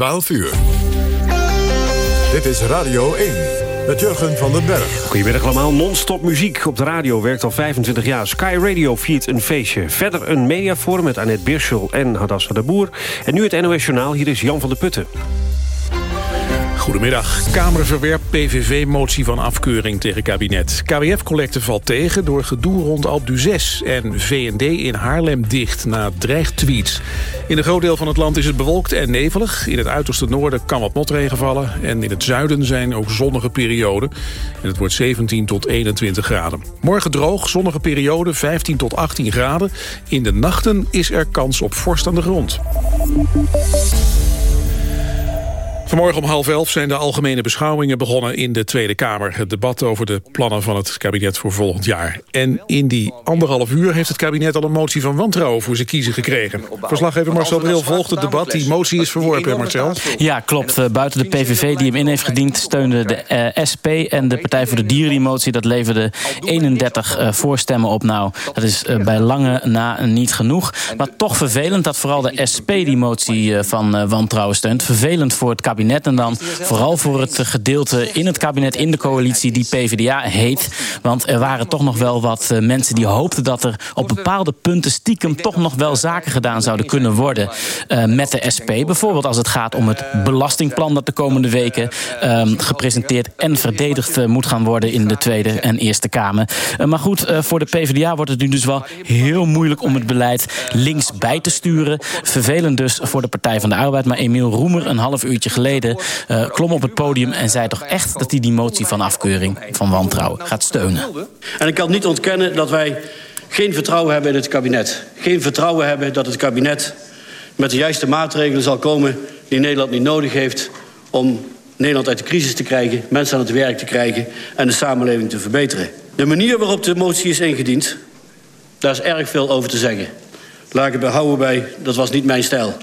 12 uur. Dit is Radio 1 met Jurgen van den Berg. Goedemiddag allemaal. Non-stop muziek op de radio werkt al 25 jaar. Sky Radio viert een feestje. Verder een mediaforum met Annette Birschel en Hadassa de Boer. En nu het NOS Journaal. Hier is Jan van der Putten. Goedemiddag. Kamer verwerpt PVV-motie van afkeuring tegen kabinet. KWF-collecte valt tegen door gedoe rond Alp 6 en VND in Haarlem dicht na dreigtweets. In een groot deel van het land is het bewolkt en nevelig. In het uiterste noorden kan wat motregen vallen. En in het zuiden zijn ook zonnige perioden. En het wordt 17 tot 21 graden. Morgen droog, zonnige periode, 15 tot 18 graden. In de nachten is er kans op vorst aan de grond. Vanmorgen om half elf zijn de algemene beschouwingen begonnen in de Tweede Kamer. Het debat over de plannen van het kabinet voor volgend jaar. En in die anderhalf uur heeft het kabinet al een motie van wantrouwen voor zijn kiezen gekregen. Verslaggever Marcel Bril volgt het debat. Die motie is verworpen, Marcel. Ja, klopt. Eh, buiten de PVV die hem in heeft gediend... steunde de uh, SP en de Partij voor de Dieren die motie. Dat leverde 31 uh, voorstemmen op. Nou, dat is bij lange na niet genoeg. Maar toch vervelend dat vooral de SP die motie van wantrouwen steunt. Vervelend voor het kabinet kabinet. En dan vooral voor het gedeelte in het kabinet, in de coalitie, die PvdA heet. Want er waren toch nog wel wat uh, mensen die hoopten dat er op bepaalde punten stiekem toch nog wel zaken gedaan zouden kunnen worden uh, met de SP. Bijvoorbeeld als het gaat om het belastingplan dat de komende weken uh, gepresenteerd en verdedigd uh, moet gaan worden in de Tweede en Eerste Kamer. maar goed, voor de PvdA wordt het nu dus wel heel moeilijk om het beleid links bij te sturen. Vervelend dus voor de Partij van de Arbeid. Maar Emiel Roemer, een half uurtje geleden uh, klom op het podium en zei toch echt dat hij die motie van afkeuring, van wantrouwen, gaat steunen. En ik kan niet ontkennen dat wij geen vertrouwen hebben in het kabinet. Geen vertrouwen hebben dat het kabinet met de juiste maatregelen zal komen die Nederland niet nodig heeft om Nederland uit de crisis te krijgen, mensen aan het werk te krijgen en de samenleving te verbeteren. De manier waarop de motie is ingediend, daar is erg veel over te zeggen. Laat ik het behouden bij, dat was niet mijn stijl.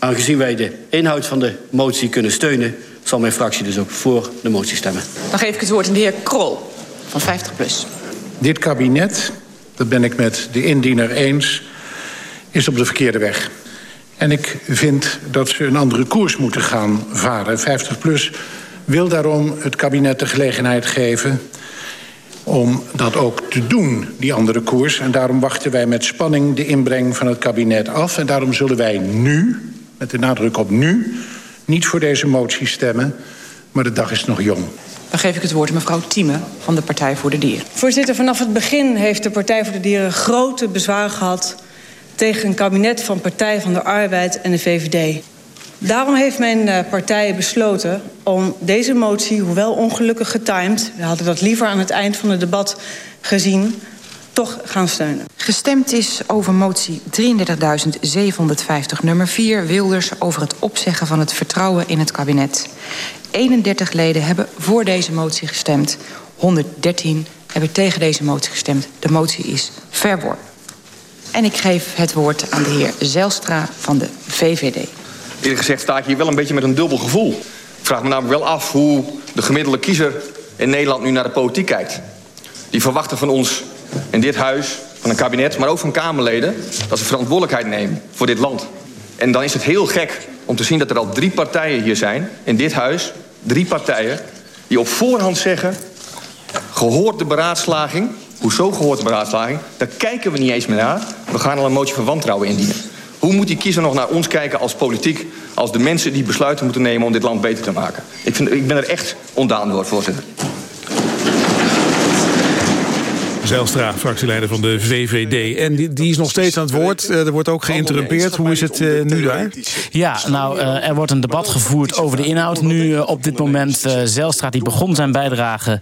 Aangezien wij de inhoud van de motie kunnen steunen... zal mijn fractie dus ook voor de motie stemmen. Dan geef ik het woord aan de heer Krol van 50PLUS. Dit kabinet, dat ben ik met de indiener eens, is op de verkeerde weg. En ik vind dat ze een andere koers moeten gaan varen. 50PLUS wil daarom het kabinet de gelegenheid geven om dat ook te doen, die andere koers. En daarom wachten wij met spanning de inbreng van het kabinet af. En daarom zullen wij nu, met de nadruk op nu... niet voor deze motie stemmen, maar de dag is nog jong. Dan geef ik het woord aan mevrouw Thieme van de Partij voor de Dieren. Voorzitter, vanaf het begin heeft de Partij voor de Dieren grote bezwaar gehad... tegen een kabinet van Partij van de Arbeid en de VVD. Daarom heeft mijn partij besloten om deze motie, hoewel ongelukkig getimed... we hadden dat liever aan het eind van het debat gezien toch gaan steunen. Gestemd is over motie 33.750 nummer 4 Wilders... over het opzeggen van het vertrouwen in het kabinet. 31 leden hebben voor deze motie gestemd. 113 hebben tegen deze motie gestemd. De motie is verworpen. En ik geef het woord aan de heer Zelstra van de VVD. Eerlijk gezegd sta ik hier wel een beetje met een dubbel gevoel. Ik vraag me namelijk wel af hoe de gemiddelde kiezer in Nederland nu naar de politiek kijkt. Die verwachten van ons in dit huis, van een kabinet, maar ook van Kamerleden... dat ze verantwoordelijkheid nemen voor dit land. En dan is het heel gek om te zien dat er al drie partijen hier zijn... in dit huis, drie partijen, die op voorhand zeggen... gehoord de beraadslaging, hoezo gehoord de beraadslaging... daar kijken we niet eens meer naar. We gaan al een motie van wantrouwen indienen. Hoe moet die kiezer nog naar ons kijken als politiek... als de mensen die besluiten moeten nemen om dit land beter te maken? Ik, vind, ik ben er echt ondaan door, voorzitter. Zijlstra, fractieleider van de VVD. En die, die, is nog steeds aan het woord. Uh, er wordt ook geïnterrumpeerd. Hoe is het uh, nu daar? Ja, nou, uh, er wordt een debat gevoerd over de inhoud. Nu op dit moment, Zijlstra die begon zijn bijdrage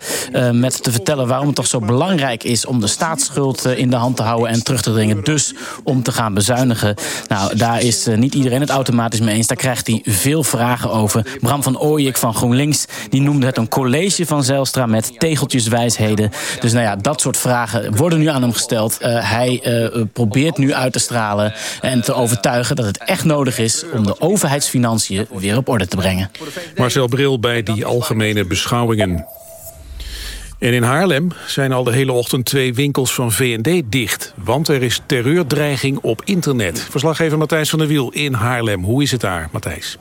met te vertellen... waarom het toch zo belangrijk is om de staatsschuld in de hand te houden... en terug te dringen, dus om te gaan bezuinigen. Nou, daar is niet iedereen het automatisch mee eens. Daar krijgt hij veel vragen over. Bram van Ooyek van GroenLinks die noemde het een college van Zijlstra... met tegeltjeswijsheden. Dus nou ja, dat soort vragen vragen worden nu aan hem gesteld. Uh, hij uh, probeert nu uit te stralen en te overtuigen dat het echt nodig is... om de overheidsfinanciën weer op orde te brengen. Marcel Bril bij die algemene beschouwingen. En in Haarlem zijn al de hele ochtend twee winkels van V&D dicht. Want er is terreurdreiging op internet. Verslaggever Matthijs van der Wiel in Haarlem. Hoe is het daar, Matthijs?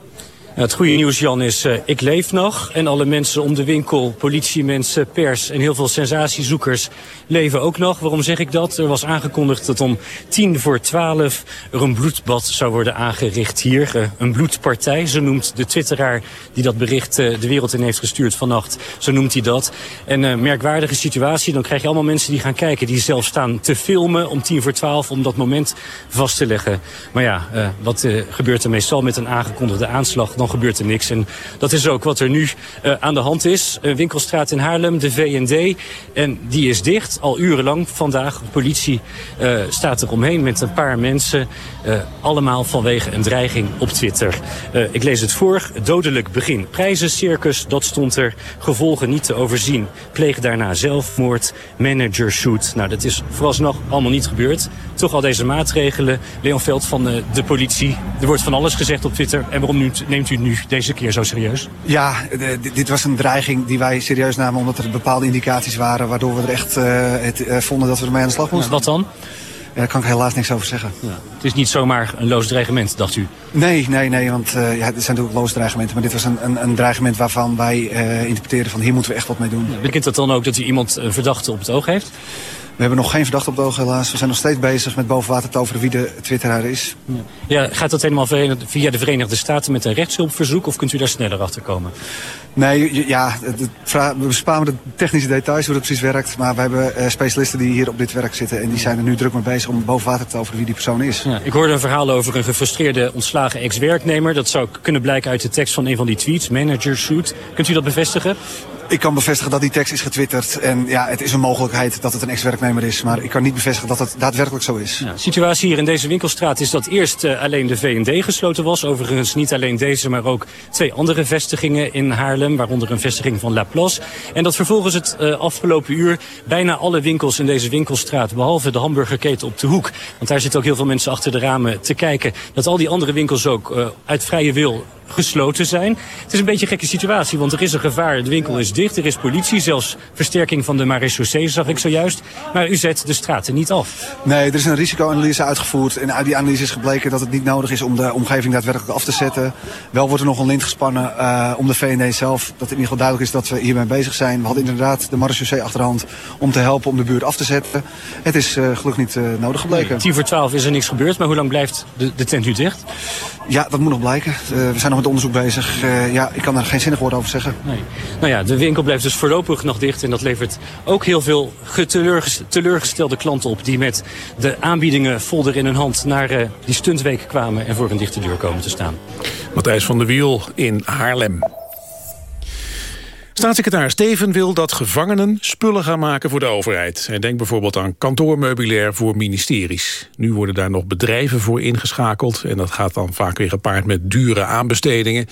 Het goede nieuws, Jan, is uh, ik leef nog. En alle mensen om de winkel, politiemensen, pers en heel veel sensatiezoekers leven ook nog. Waarom zeg ik dat? Er was aangekondigd dat om tien voor twaalf er een bloedbad zou worden aangericht hier. Uh, een bloedpartij, zo noemt de twitteraar die dat bericht uh, de wereld in heeft gestuurd vannacht. Zo noemt hij dat. En een merkwaardige situatie, dan krijg je allemaal mensen die gaan kijken. Die zelf staan te filmen om tien voor twaalf om dat moment vast te leggen. Maar ja, wat gebeurt er meestal met een aangekondigde aanslag? Dan gebeurt er niks. En dat is ook wat er nu uh, aan de hand is. Een winkelstraat in Haarlem, de V&D. En die is dicht, al urenlang vandaag. De politie uh, staat er omheen met een paar mensen. Allemaal vanwege een dreiging op Twitter. ik lees het voor. Dodelijk begin. Prijzencircus, dat stond er. Gevolgen niet te overzien. Pleeg daarna zelfmoord. Manager shoot. Nou, dat is vooralsnog allemaal niet gebeurd. Toch al deze maatregelen. Leon Veld van de politie. Er wordt van alles gezegd op Twitter. En waarom neemt u nu deze keer zo serieus? Ja, dit was een dreiging die wij serieus namen omdat er bepaalde indicaties waren... waardoor we er echt uh, het, uh, vonden dat we ermee aan de slag moesten. wat dan? Ja, daar kan ik helaas niks over zeggen. Ja. Het is niet zomaar een loos dreigement, dacht u? Nee, nee, nee, want uh, ja, het zijn natuurlijk loos dreigementen. Maar dit was een, een, een dreigement waarvan wij interpreteren van hier moeten we echt wat mee doen. Ja, betekent dat dan ook dat u iemand een verdachte op het oog heeft? We hebben nog geen verdachte op het oog helaas. We zijn nog steeds bezig met boven water te over wie de twitteraar is. Ja, gaat dat helemaal via de Verenigde Staten met een rechtshulpverzoek of kunt u daar sneller achter komen? Nee, ja, we besparen de technische details hoe dat precies werkt. Maar we hebben uh, specialisten die hier op dit werk zitten. En die zijn er nu druk mee bezig om boven water te over wie die persoon is. Ja, ik hoorde een verhaal over een gefrustreerde ontslagen ex-werknemer. Dat zou kunnen blijken uit de tekst van een van die tweets. Manager shoot. Kunt u dat bevestigen? Ik kan bevestigen dat die tekst is getwitterd. En ja, het is een mogelijkheid dat het een ex-werknemer is. Maar ik kan niet bevestigen dat het daadwerkelijk zo is. De situatie hier in deze winkelstraat is dat eerst uh, alleen de V&D gesloten was. Overigens niet alleen deze, maar ook twee andere vestigingen in Haarlem. Waaronder een vestiging van La Place. En dat vervolgens het uh, afgelopen uur bijna alle winkels in deze winkelstraat... behalve de hamburgerketen op de hoek. Want daar zitten ook heel veel mensen achter de ramen te kijken... dat al die andere winkels ook uh, uit vrije wil gesloten zijn. Het is een beetje een gekke situatie, want er is een gevaar. De winkel is dicht, er is politie, zelfs versterking van de marechaussee zag ik zojuist. Maar u zet de straten niet af. Nee, er is een risicoanalyse uitgevoerd. En uit die analyse is gebleken dat het niet nodig is om de omgeving daadwerkelijk af te zetten. Wel wordt er nog een lint gespannen uh, om de VND zelf. Dat het in ieder geval duidelijk is dat we hiermee bezig zijn. We hadden inderdaad de marechaussee achterhand om te helpen om de buurt af te zetten. Het is uh, gelukkig niet uh, nodig gebleken. Nee, 10 voor 12 is er niks gebeurd, maar hoe lang blijft de, de tent nu dicht? Ja, dat moet nog blijken. we zijn nog met onderzoek bezig. Uh, ja, ik kan daar geen zinnig woord over zeggen. Nee. Nou ja, de winkel blijft dus voorlopig nog dicht. En dat levert ook heel veel teleurgestelde klanten op... die met de aanbiedingen folder in hun hand naar uh, die stuntweek kwamen... en voor een dichte deur komen te staan. Matthijs van der Wiel in Haarlem. Staatssecretaris Steven wil dat gevangenen spullen gaan maken voor de overheid. Hij denkt bijvoorbeeld aan kantoormeubilair voor ministeries. Nu worden daar nog bedrijven voor ingeschakeld... en dat gaat dan vaak weer gepaard met dure aanbestedingen.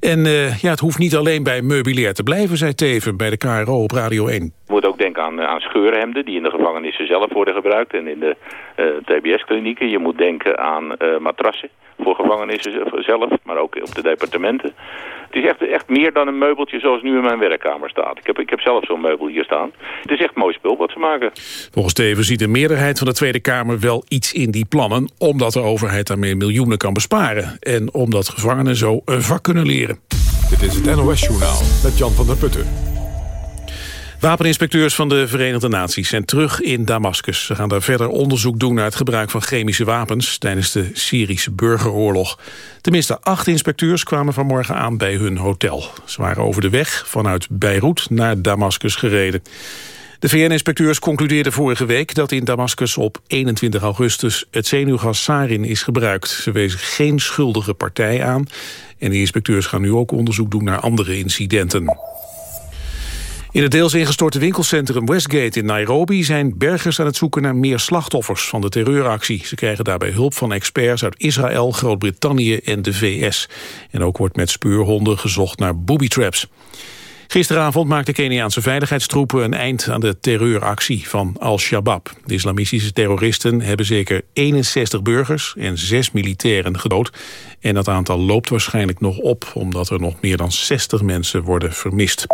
En uh, ja, het hoeft niet alleen bij meubilair te blijven, zei Teven bij de KRO op Radio 1. Je moet ook denken aan, aan scheurhemden die in de gevangenissen zelf worden gebruikt... en in de uh, TBS-klinieken. Je moet denken aan matrassen voor gevangenissen zelf, maar ook op de departementen. Het is echt, echt meer dan een meubeltje zoals nu in mijn werkkamer staat. Ik heb, ik heb zelf zo'n meubel hier staan. Het is echt mooi spul wat ze maken. Volgens Teven ziet de meerderheid van de Tweede Kamer wel iets in die plannen... omdat de overheid daarmee miljoenen kan besparen. En omdat gevangenen zo een vak kunnen leren. Dit is het NOS Journaal met Jan van der Putten. Wapeninspecteurs van de Verenigde Naties zijn terug in Damascus. Ze gaan daar verder onderzoek doen naar het gebruik van chemische wapens... tijdens de Syrische burgeroorlog. Tenminste acht inspecteurs kwamen vanmorgen aan bij hun hotel. Ze waren over de weg vanuit Beirut naar Damascus gereden. De VN-inspecteurs concludeerden vorige week dat in Damascus op 21 augustus het zenuwgas sarin is gebruikt. Ze wezen geen schuldige partij aan en de inspecteurs gaan nu ook onderzoek doen naar andere incidenten. In het deels ingestorte winkelcentrum Westgate in Nairobi... zijn bergers aan het zoeken naar meer slachtoffers van de terreuractie. Ze krijgen daarbij hulp van experts uit Israël, Groot-Brittannië en de VS. En ook wordt met speurhonden gezocht naar booby traps. Gisteravond maakten Keniaanse veiligheidstroepen een eind aan de terreuractie van Al-Shabaab. De islamistische terroristen hebben zeker 61 burgers en 6 militairen gedood. En dat aantal loopt waarschijnlijk nog op, omdat er nog meer dan 60 mensen worden vermist.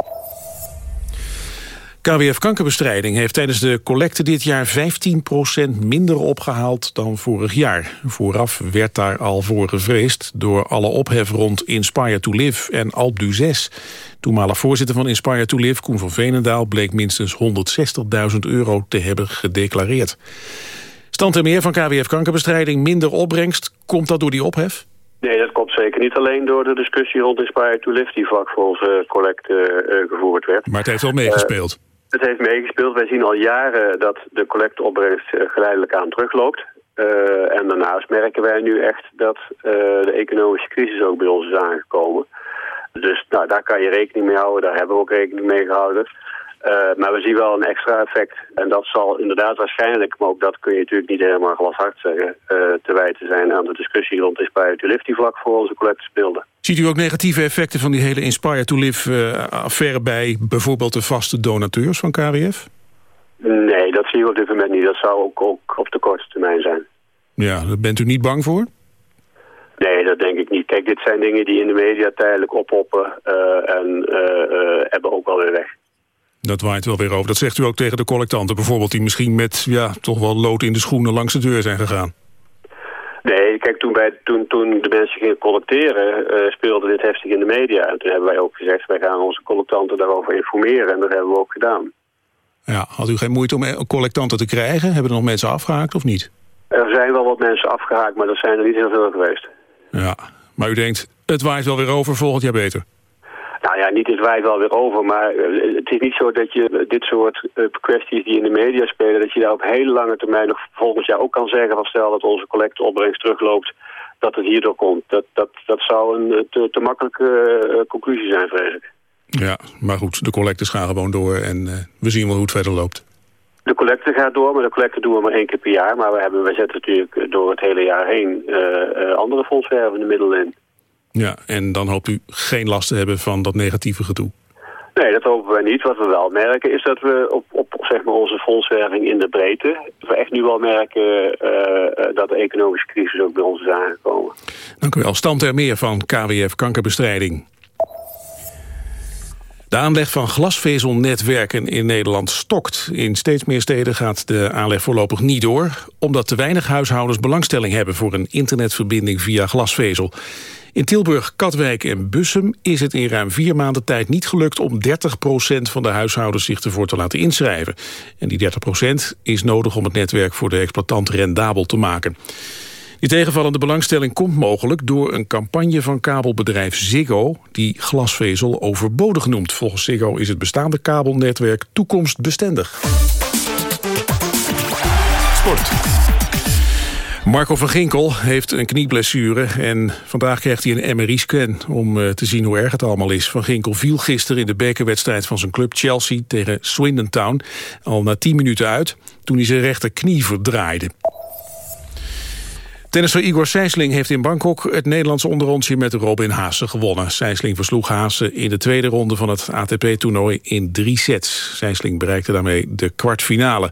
KWF Kankerbestrijding heeft tijdens de collecte dit jaar 15% minder opgehaald dan vorig jaar. Vooraf werd daar al voor gevreesd door alle ophef rond Inspire to Live en Alp du 6. Toenmalig voorzitter van Inspire to Live, Koen van Veenendaal, bleek minstens 160.000 euro te hebben gedeclareerd. Stand er meer van KWF Kankerbestrijding, minder opbrengst. Komt dat door die ophef? Nee, dat komt zeker niet alleen door de discussie rond Inspire to Live... die vlak voor onze collecte uh, gevoerd werd. Maar het heeft wel meegespeeld. Uh, het heeft meegespeeld. Wij zien al jaren dat de collecteopbrengst uh, geleidelijk aan terugloopt. en daarnaast merken wij nu echt dat de economische crisis ook bij ons is aangekomen. Dus nou, daar kan je rekening mee houden. Daar hebben we ook rekening mee gehouden. Uh, maar we zien wel een extra effect. En dat zal inderdaad waarschijnlijk, maar ook dat kun je natuurlijk niet helemaal glashard zeggen, uh, te wijten zijn aan de discussie rond Inspire to Live die vlak voor onze collecte speelde. Ziet u ook negatieve effecten van die hele Inspire to Live uh, affaire bij bijvoorbeeld de vaste donateurs van KWF? Nee, dat zie je op dit moment niet. Dat zou ook, ook op de korte termijn zijn. Ja, daar bent u niet bang voor? Nee, dat denk ik niet. Kijk, dit zijn dingen die in de media tijdelijk oppoppen en hebben ook wel weer weg. Dat waait wel weer over. Dat zegt u ook tegen de collectanten bijvoorbeeld... die misschien met ja, toch wel lood in de schoenen langs de deur zijn gegaan. Nee, kijk, toen, bij, toen, toen de mensen gingen collecteren... Uh, speelde dit heftig in de media. En toen hebben wij ook gezegd... wij gaan onze collectanten daarover informeren. En dat hebben we ook gedaan. Ja, had u geen moeite om collectanten te krijgen? Hebben er nog mensen afgehaakt of niet? Er zijn wel wat mensen afgehaakt, maar dat zijn er niet heel veel geweest. Ja, maar u denkt, het waait wel weer over, volgend jaar beter? Nou ja, niet is wij wel weer over, maar eh, het is niet zo dat je dit soort uh, kwesties die in de media spelen, dat je daar op hele lange termijn nog volgend jaar ook kan zeggen van stel dat onze collecteopbrengst terugloopt, dat het hierdoor komt. Dat, dat, dat zou een eh, te, te makkelijke uh, conclusie zijn, vrees ik. Ja, maar goed, de collectes gaan gewoon door en uh, we zien wel hoe het verder loopt. De collecte gaat door, maar de collecte doen we maar één keer per jaar. Maar we, hebben, we zetten natuurlijk door het hele jaar heen andere fondswervende middelen in. Ja, en dan hoopt u geen last te hebben van dat negatieve gedoe. Nee, dat hopen wij niet. Wat we wel merken is dat we op, op zeg maar onze fondswerving in de breedte... we echt nu wel merken uh, dat de economische crisis ook bij ons is aangekomen. Dank u wel. Stand er meer van KWF Kankerbestrijding. De aanleg van glasvezelnetwerken in Nederland stokt. In steeds meer steden gaat de aanleg voorlopig niet door... omdat te weinig huishoudens belangstelling hebben... voor een internetverbinding via glasvezel. In Tilburg, Katwijk en Bussum is het in ruim vier maanden tijd niet gelukt om 30% van de huishoudens zich ervoor te laten inschrijven. En die 30% is nodig om het netwerk voor de exploitant rendabel te maken. Die tegenvallende belangstelling komt mogelijk door een campagne van kabelbedrijf Ziggo... die glasvezel overbodig noemt. Volgens Ziggo is het bestaande kabelnetwerk toekomstbestendig. Sport. Marco van Ginkel heeft een knieblessure en vandaag krijgt hij een MRI-scan om uh, te zien hoe erg het allemaal is. Van Ginkel viel gisteren in de bekerwedstrijd van zijn club Chelsea tegen Swindon Town al na 10 minuten uit toen hij zijn rechterknie verdraaide. Tennisser Igor Sijsling heeft in Bangkok het Nederlandse onderrondje met Robin Haase gewonnen. Sijsling versloeg Haase in de tweede ronde van het ATP-toernooi in drie sets. Sijsling bereikte daarmee de kwartfinale.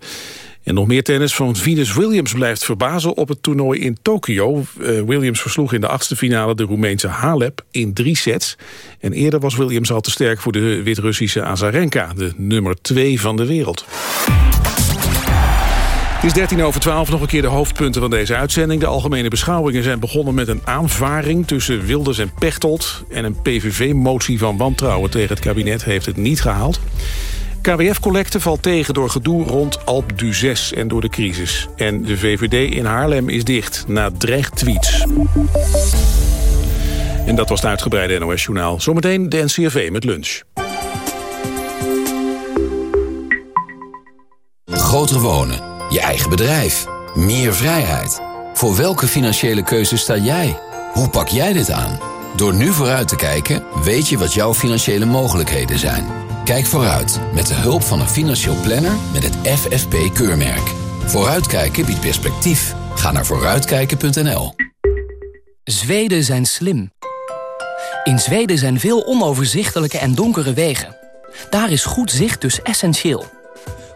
En nog meer tennis van Venus Williams blijft verbazen op het toernooi in Tokio. Uh, Williams versloeg in de achtste finale de Roemeense Halep in drie sets. En eerder was Williams al te sterk voor de Wit-Russische Azarenka, de nummer twee van de wereld. Het is 13 over 12, nog een keer de hoofdpunten van deze uitzending. De algemene beschouwingen zijn begonnen met een aanvaring tussen Wilders en Pechtold... en een PVV-motie van wantrouwen tegen het kabinet heeft het niet gehaald. KWF-collecte valt tegen door gedoe rond Alp du 6 en door de crisis. En de VVD in Haarlem is dicht na dreigtweets. En dat was het uitgebreide NOS-journaal. Zometeen de NCRV met lunch. Groter wonen, je eigen bedrijf, meer vrijheid. Voor welke financiële keuze sta jij? Hoe pak jij dit aan? Door nu vooruit te kijken, weet je wat jouw financiële mogelijkheden zijn. Kijk vooruit met de hulp van een financieel planner met het FFP-keurmerk. Vooruitkijken biedt perspectief. Ga naar vooruitkijken.nl. Zweden zijn slim. In Zweden zijn veel onoverzichtelijke en donkere wegen. Daar is goed zicht dus essentieel.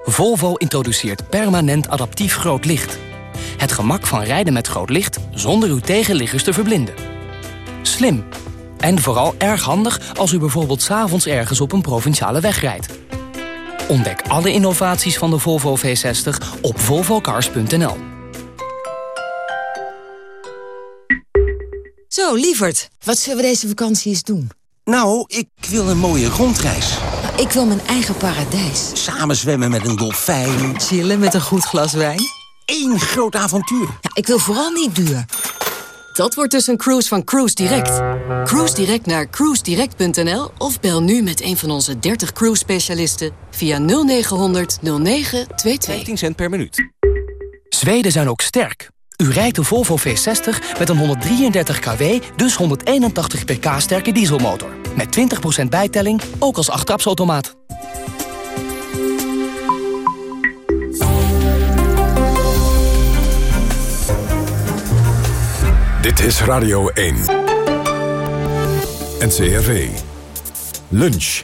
Volvo introduceert permanent adaptief groot licht. Het gemak van rijden met groot licht zonder uw tegenliggers te verblinden. Slim en vooral erg handig als u bijvoorbeeld s'avonds ergens op een provinciale weg rijdt. Ontdek alle innovaties van de Volvo V60 op volvocars.nl. Zo, lieverd, wat zullen we deze vakantie eens doen? Nou, ik wil een mooie rondreis. Ik wil mijn eigen paradijs. Samen zwemmen met een dolfijn. Chillen met een goed glas wijn. Eén groot avontuur. Ja, ik wil vooral niet duur. Dat wordt dus een cruise van Cruise Direct. Cruise Direct naar cruisedirect.nl of bel nu met een van onze 30 cruise specialisten via 0900 0922. 15 cent per minuut. Zweden zijn ook sterk. U rijdt de Volvo V60 met een 133 kW, dus 181 pk sterke dieselmotor. Met 20% bijtelling, ook als achttrapsautomaat. Dit is Radio 1. NCRV. Lunch.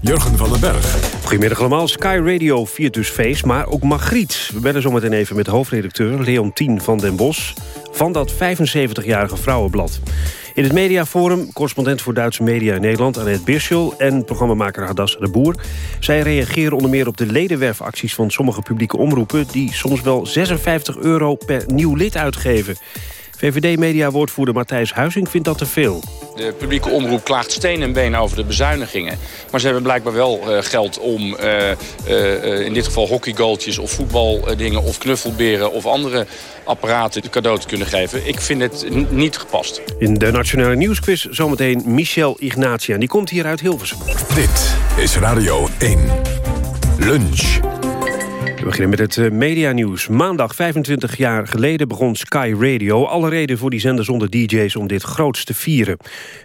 Jurgen van den Berg. Goedemiddag allemaal. Sky Radio viert dus feest, maar ook Magriet. We bellen zometeen even met hoofdredacteur Leontien van den Bos... van dat 75-jarige vrouwenblad. In het mediaforum, correspondent voor Duitse media in Nederland... Annette Birschel en programmamaker Hadassa de Boer. Zij reageren onder meer op de ledenwerfacties van sommige publieke omroepen... die soms wel 56 euro per nieuw lid uitgeven. VVD-mediawoordvoerder Matthijs Huizing vindt dat te veel. De publieke omroep klaagt steen en been over de bezuinigingen. Maar ze hebben blijkbaar wel uh, geld om uh, uh, in dit geval hockeygoaltjes of voetbaldingen of knuffelberen of andere apparaten cadeau te kunnen geven. Ik vind het niet gepast. In de Nationale Nieuwsquiz zometeen Michel Ignatia. En die komt hier uit Hilversum. Dit is Radio 1. Lunch. We beginnen met het medianieuws. Maandag 25 jaar geleden begon Sky Radio. Alle reden voor die zender zonder DJ's om dit groots te vieren.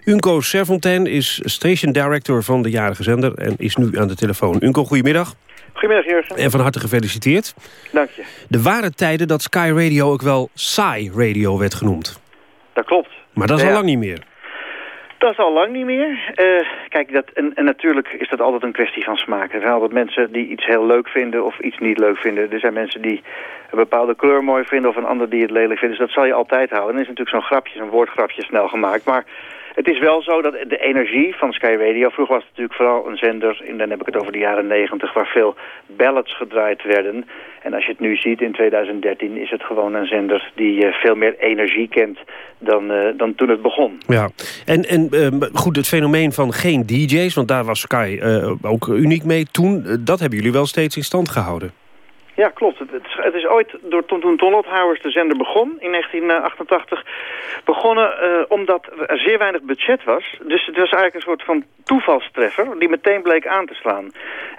Unco Serfontaine is station director van de jarige zender... en is nu aan de telefoon. Unco, goedemiddag. Goedemiddag, Jurgen. En van harte gefeliciteerd. Dank je. De ware tijden dat Sky Radio ook wel Saai Radio werd genoemd. Dat klopt. Maar dat is Ja. al lang niet meer. Dat is al lang niet meer. Eh, kijk, dat, en, en natuurlijk is dat altijd een kwestie van smaak. Er zijn altijd mensen die iets heel leuk vinden of iets niet leuk vinden. Er zijn mensen die een bepaalde kleur mooi vinden of een ander die het lelijk vindt. Dus dat zal je altijd houden. En is natuurlijk zo'n grapje, zo'n woordgrapje snel gemaakt. Maar het is wel zo dat de energie van Sky Radio... Vroeger was het natuurlijk vooral een zender, en dan heb ik het over de jaren negentig... waar veel ballads gedraaid werden. En als je het nu ziet in 2013 is het gewoon een zender... die eh, veel meer energie kent dan, eh, dan toen het begon. Ja, en, en eh, goed, het fenomeen van geen DJ's... want daar was Sky eh, ook uniek mee toen... dat hebben jullie wel steeds in stand gehouden. Ja, klopt. Het, is, het is ooit door toen, Lothouwers de zender begon in 1988 begonnen eh, omdat er zeer weinig budget was. Dus het was eigenlijk een soort van toevalstreffer die meteen bleek aan te slaan.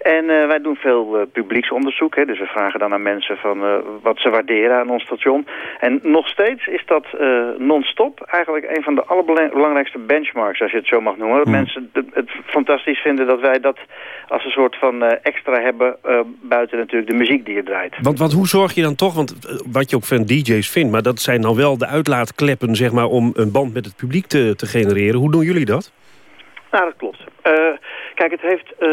En eh, wij doen veel eh, publieksonderzoek. Hè, dus we vragen dan aan mensen van wat ze waarderen aan ons station. En nog steeds is dat non-stop eigenlijk een van de allerbelangrijkste benchmarks, als je het zo mag noemen. Dat mensen het, fantastisch vinden dat wij dat als een soort van extra hebben buiten natuurlijk de muziek die draait. Want, want hoe zorg je dan toch, want eh, wat je ook van DJ's vindt... maar dat zijn dan wel de uitlaatkleppen zeg maar, om een band met het publiek te, te genereren. Hoe doen jullie dat? Nou, dat klopt. Eh, kijk, het heeft, eh,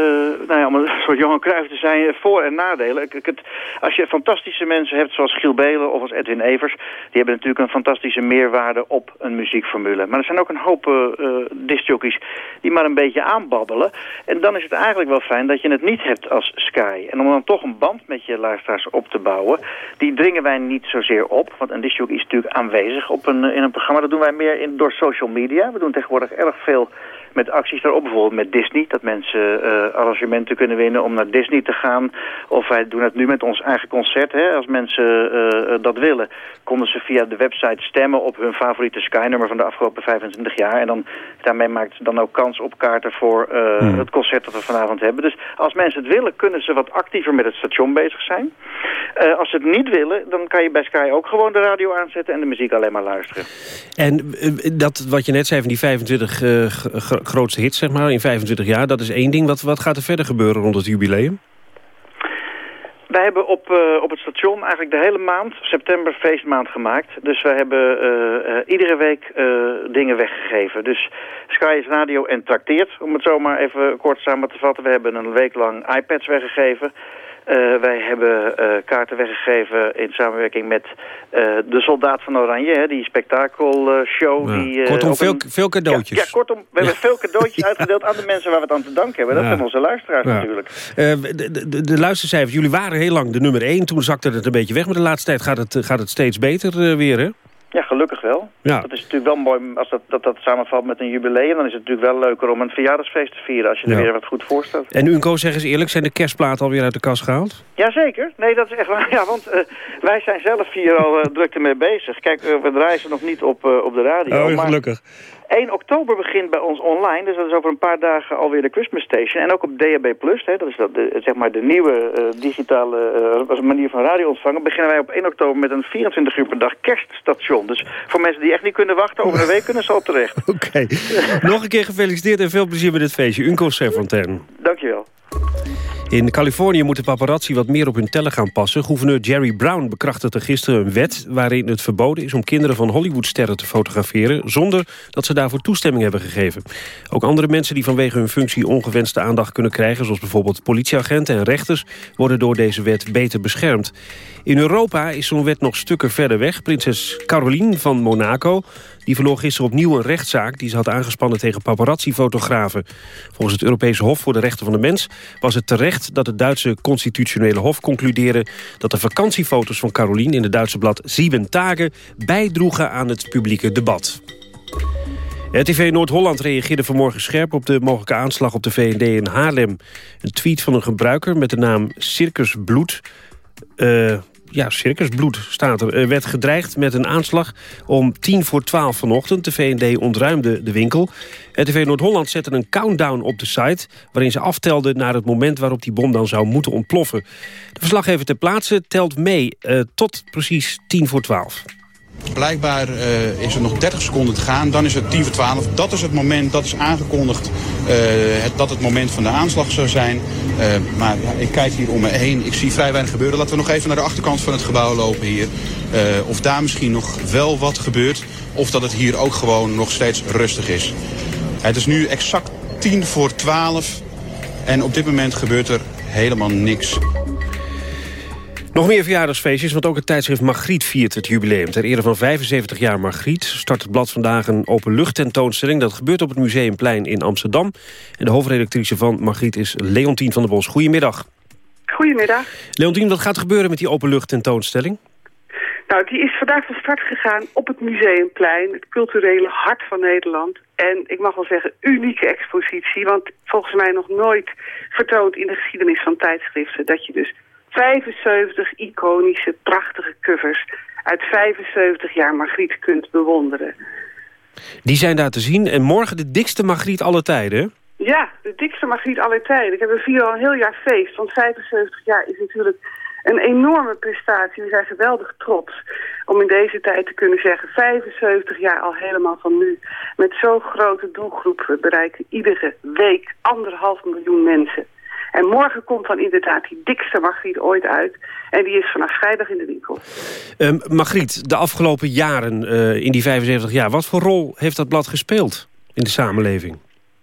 nou ja, om een soort Johan Cruijff te zijn, voor- en nadelen. Ik- het, als je fantastische mensen hebt, zoals Giel Belen of als Edwin Evers... die hebben natuurlijk een fantastische meerwaarde op een muziekformule. Maar er zijn ook een hoop uh, discjockeys die maar een beetje aanbabbelen. En dan is het eigenlijk wel fijn dat je het niet hebt als Sky. En om dan toch een band met je luisteraars op te bouwen... die dringen wij niet zozeer op. Want een discjockey is natuurlijk aanwezig op een, in een programma. Dat doen wij meer in, door social media. We doen tegenwoordig erg veel met acties daarop. Bijvoorbeeld met Disney, dat mensen eh, arrangementen kunnen winnen om naar Disney te gaan. Of wij doen het nu met ons eigen concert. Hè. Als mensen eh, dat willen, konden ze via de website stemmen op hun favoriete Sky-nummer van de afgelopen 25 jaar. En dan, daarmee maakt ze dan ook kans op kaarten voor eh, het concert dat we vanavond hebben. Dus als mensen het willen, kunnen ze wat actiever met het station bezig zijn. Eh, als ze het niet willen, dan kan je bij Sky ook gewoon de radio aanzetten en de muziek alleen maar luisteren. En eh, dat wat je net zei van die 25 eh, g- g- grootste hits zeg maar, in 25 jaar... dat is één ding. Wat, wat gaat er verder gebeuren rond het jubileum? Wij hebben op, eh, op het station eigenlijk de hele maand, september, feestmaand gemaakt. Dus wij hebben eh, eh, iedere week dingen weggegeven. Dus Sky is radio en trakteert, om het zo maar even kort samen te vatten. We hebben een week lang iPads weggegeven. Wij hebben kaarten weggegeven in samenwerking met de Soldaat van Oranje, hè, die spektakelshow. Ja. die, Kortom, veel, een- veel cadeautjes. Ja, kortom, we hebben veel cadeautjes uitgedeeld aan de mensen waar we het aan te danken hebben. Dat zijn onze luisteraars natuurlijk. Eh, de, de, de, luistercijfers, jullie waren heel lang de nummer 1. Toen zakte het een beetje weg, maar de laatste tijd gaat het, eh, gaat het steeds beter eh, weer, hè? Ja, gelukkig wel. Ja. Dat is natuurlijk wel mooi als dat, dat, dat samenvalt met een jubileum. Dan is het natuurlijk wel leuker om een verjaardagsfeest te vieren als je er Ja. weer wat goed voor staat. En Unco, zeg eens eerlijk, zijn de kerstplaten alweer uit de kast gehaald? Jazeker. Nee, dat is echt waar. Ja, want eh, wij zijn zelf hier al eh, druk ermee bezig. Kijk, eh, we draaien ze nog niet op, op de radio. Oh, maar gelukkig. 1 oktober begint bij ons online. Dus dat is over een paar dagen alweer de Christmas Station. En ook op DAB+, hè, dat is dat, de, zeg maar de nieuwe eh, digitale eh, manier van radio ontvangen... beginnen wij op 1 oktober met een 24 uur per dag kerststation. Dus voor mensen die echt niet kunnen wachten, over een week kunnen ze al terecht. Oké. Nog een keer gefeliciteerd en veel plezier met dit feestje. Unco Serfontaine. Dankjewel. In Californië moeten paparazzi wat meer op hun tellen gaan passen. Gouverneur Jerry Brown bekrachtigde gisteren een wet... waarin het verboden is om kinderen van Hollywoodsterren te fotograferen... zonder dat ze daarvoor toestemming hebben gegeven. Ook andere mensen die vanwege hun functie ongewenste aandacht kunnen krijgen... zoals bijvoorbeeld politieagenten en rechters... worden door deze wet beter beschermd. In Europa is zo'n wet nog stukken verder weg. Prinses Caroline van Monaco die verloor gisteren opnieuw een rechtszaak... die ze had aangespannen tegen paparazzi-fotografen. Volgens het Europese Hof voor de Rechten van de Mens... was het terecht dat het Duitse constitutionele hof concludeerde... dat de vakantiefoto's van Caroline in het Duitse blad Sieben Tage... bijdroegen aan het publieke debat. RTV Noord-Holland reageerde vanmorgen scherp op de mogelijke aanslag op de VND in Haarlem. Een tweet van een gebruiker met de naam Circus Bloed... eh, ja, circusbloed staat er. Er werd gedreigd met een aanslag om tien voor twaalf vanochtend. De VND ontruimde de winkel. RTV Noord-Holland zette een countdown op de site... waarin ze aftelden naar het moment waarop die bom dan zou moeten ontploffen. De verslaggever ter plaatse telt mee eh, tot precies tien voor twaalf. Blijkbaar eh, is er nog 30 seconden te gaan, dan is het 10 voor 12. Dat is het moment, dat is aangekondigd eh, het, dat het moment van de aanslag zou zijn. Eh, maar ik kijk hier om me heen, ik zie vrij weinig gebeuren. Laten we nog even naar de achterkant van het gebouw lopen hier. Of daar misschien nog wel wat gebeurt, of dat het hier ook gewoon nog steeds rustig is. Het is nu exact 10 voor 12 en op dit moment gebeurt er helemaal niks. Nog meer verjaardagsfeestjes, want ook het tijdschrift Margriet viert het jubileum. Ter ere van 75 jaar Margriet start het blad vandaag een openluchttentoonstelling. Dat gebeurt op het Museumplein in Amsterdam. En de hoofdredactrice van Margriet is Leontien van der Bos. Goedemiddag. Goedemiddag. Leontien, wat gaat er gebeuren met die openluchttentoonstelling? Nou, die is vandaag van start gegaan op het Museumplein, het culturele hart van Nederland. En ik mag wel zeggen, unieke expositie, want volgens mij nog nooit vertoond in de geschiedenis van tijdschriften dat je dus 75 iconische, prachtige covers uit 75 jaar Margriet kunt bewonderen. Die zijn daar te zien. En morgen de dikste Margriet aller tijden. Ja, de dikste Margriet aller tijden. Ik heb een vier al een heel jaar feest, want 75 jaar is natuurlijk een enorme prestatie. We zijn geweldig trots om in deze tijd te kunnen zeggen... 75 jaar al helemaal van nu. Met zo'n grote doelgroep bereiken iedere week anderhalf miljoen mensen. En morgen komt dan inderdaad die dikste Margriet ooit uit. En die is vanaf vrijdag in de winkel. Um, Margriet, de afgelopen jaren uh, in die 75 jaar... wat voor rol heeft dat blad gespeeld in de samenleving?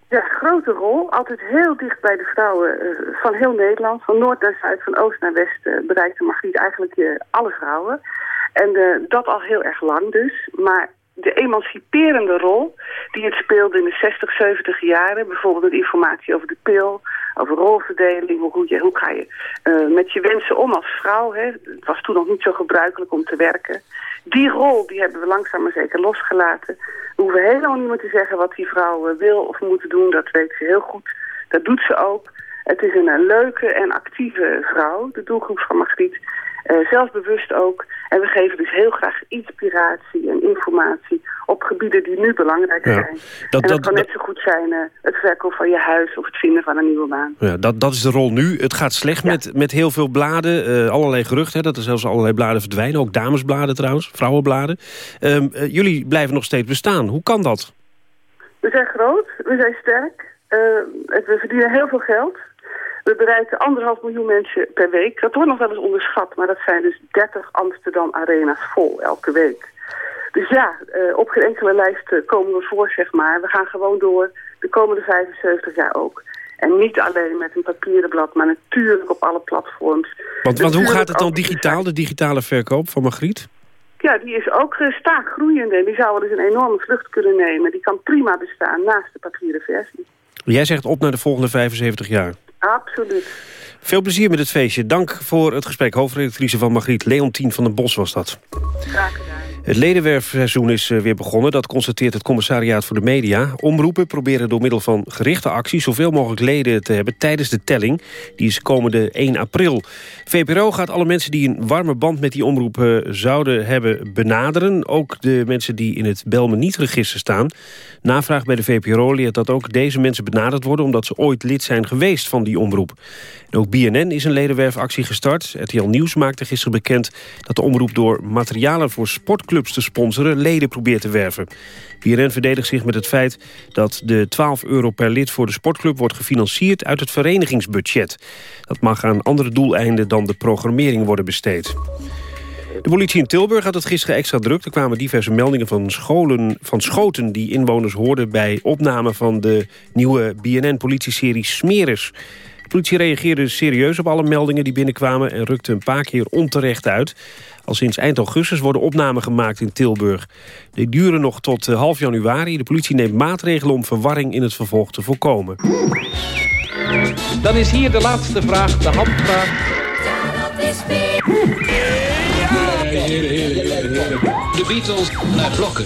Ja, grote rol. Altijd heel dicht bij de vrouwen uh, van heel Nederland. Van noord naar zuid, van oost naar west uh, bereikte Margriet eigenlijk alle vrouwen. En dat al heel erg lang dus. Maar de emanciperende rol die het speelde in de 60, 70 jaren... bijvoorbeeld met informatie over de pil, over rolverdeling... hoe, hoe, ga je uh, met je wensen om als vrouw. Hè? Het was toen nog niet zo gebruikelijk om te werken. Die rol die hebben we langzaam maar zeker losgelaten. We hoeven helemaal niet meer te zeggen wat die vrouw uh, wil of moet doen. Dat weet ze heel goed. Dat doet ze ook. Het is een, een leuke en actieve vrouw, de doelgroep van Margriet. Uh, zelfbewust ook. En we geven dus heel graag inspiratie en informatie op gebieden die nu belangrijk ja. zijn. Dat, en dat, dat kan net zo goed zijn uh, het verkoop van je huis of het vinden van een nieuwe baan. Ja, dat, dat is de rol nu. Het gaat slecht ja. met, met heel veel bladen. Uh, allerlei geruchten, hè, dat er zelfs allerlei bladen verdwijnen. Ook damesbladen trouwens, vrouwenbladen. Um, jullie blijven nog steeds bestaan. Hoe kan dat? We zijn groot, we zijn sterk. we verdienen heel veel geld. We bereiken anderhalf miljoen mensen per week. Dat wordt nog wel eens onderschat, maar dat zijn dus 30 Amsterdam arena's vol elke week. Dus ja, uh, op geen enkele lijst komen we voor, zeg maar. We gaan gewoon door, de komende 75 jaar ook. En niet alleen met een papieren blad, maar natuurlijk op alle platforms. Want, want hoe gaat het dan digitaal, de digitale verkoop van Margriet? Ja, die is ook uh, staag groeiende. Die zou wel eens een enorme vlucht kunnen nemen. Die kan prima bestaan naast de papieren versie. Jij zegt op naar de volgende 75 jaar. Absoluut. Veel plezier met het feestje. Dank voor het gesprek. Hoofdredactrice van Margriet, Leontien van den Bos was dat. Graag gedaan. Het ledenwerfseizoen is eh, weer begonnen. Dat constateert het Commissariaat voor de Media. Omroepen proberen door middel van gerichte acties... zoveel mogelijk leden te hebben tijdens de telling. Die is komende 1 april. VPRO gaat alle mensen die een warme band met die omroep eh, zouden hebben benaderen. Ook de mensen die in het Bel me niet-register staan. Navraag bij de VPRO leert dat ook deze mensen benaderd worden... omdat ze ooit lid zijn geweest van die omroep. En ook BNN is een ledenwerfactie gestart. RTL Nieuws maakte gisteren bekend dat de omroep door materialen voor sportclubs te sponsoren leden probeert te werven. BNN verdedigt zich met het feit dat de 12 euro per lid voor de sportclub wordt gefinancierd uit het verenigingsbudget. Dat mag aan andere doeleinden dan de programmering worden besteed. De politie in Tilburg had het gisteren extra druk. Er kwamen diverse meldingen van, scholen, van schoten die inwoners hoorden... bij opname van de nieuwe BNN-politieserie Smeres. De politie reageerde serieus op alle meldingen die binnenkwamen... en rukte een paar keer onterecht uit. Al sinds eind augustus worden opnamen gemaakt in Tilburg. Die duren nog tot eh, half januari. De politie neemt maatregelen om verwarring in het vervolg te voorkomen. Dan is hier de laatste vraag, de handvraag. De Beatles naar blokken.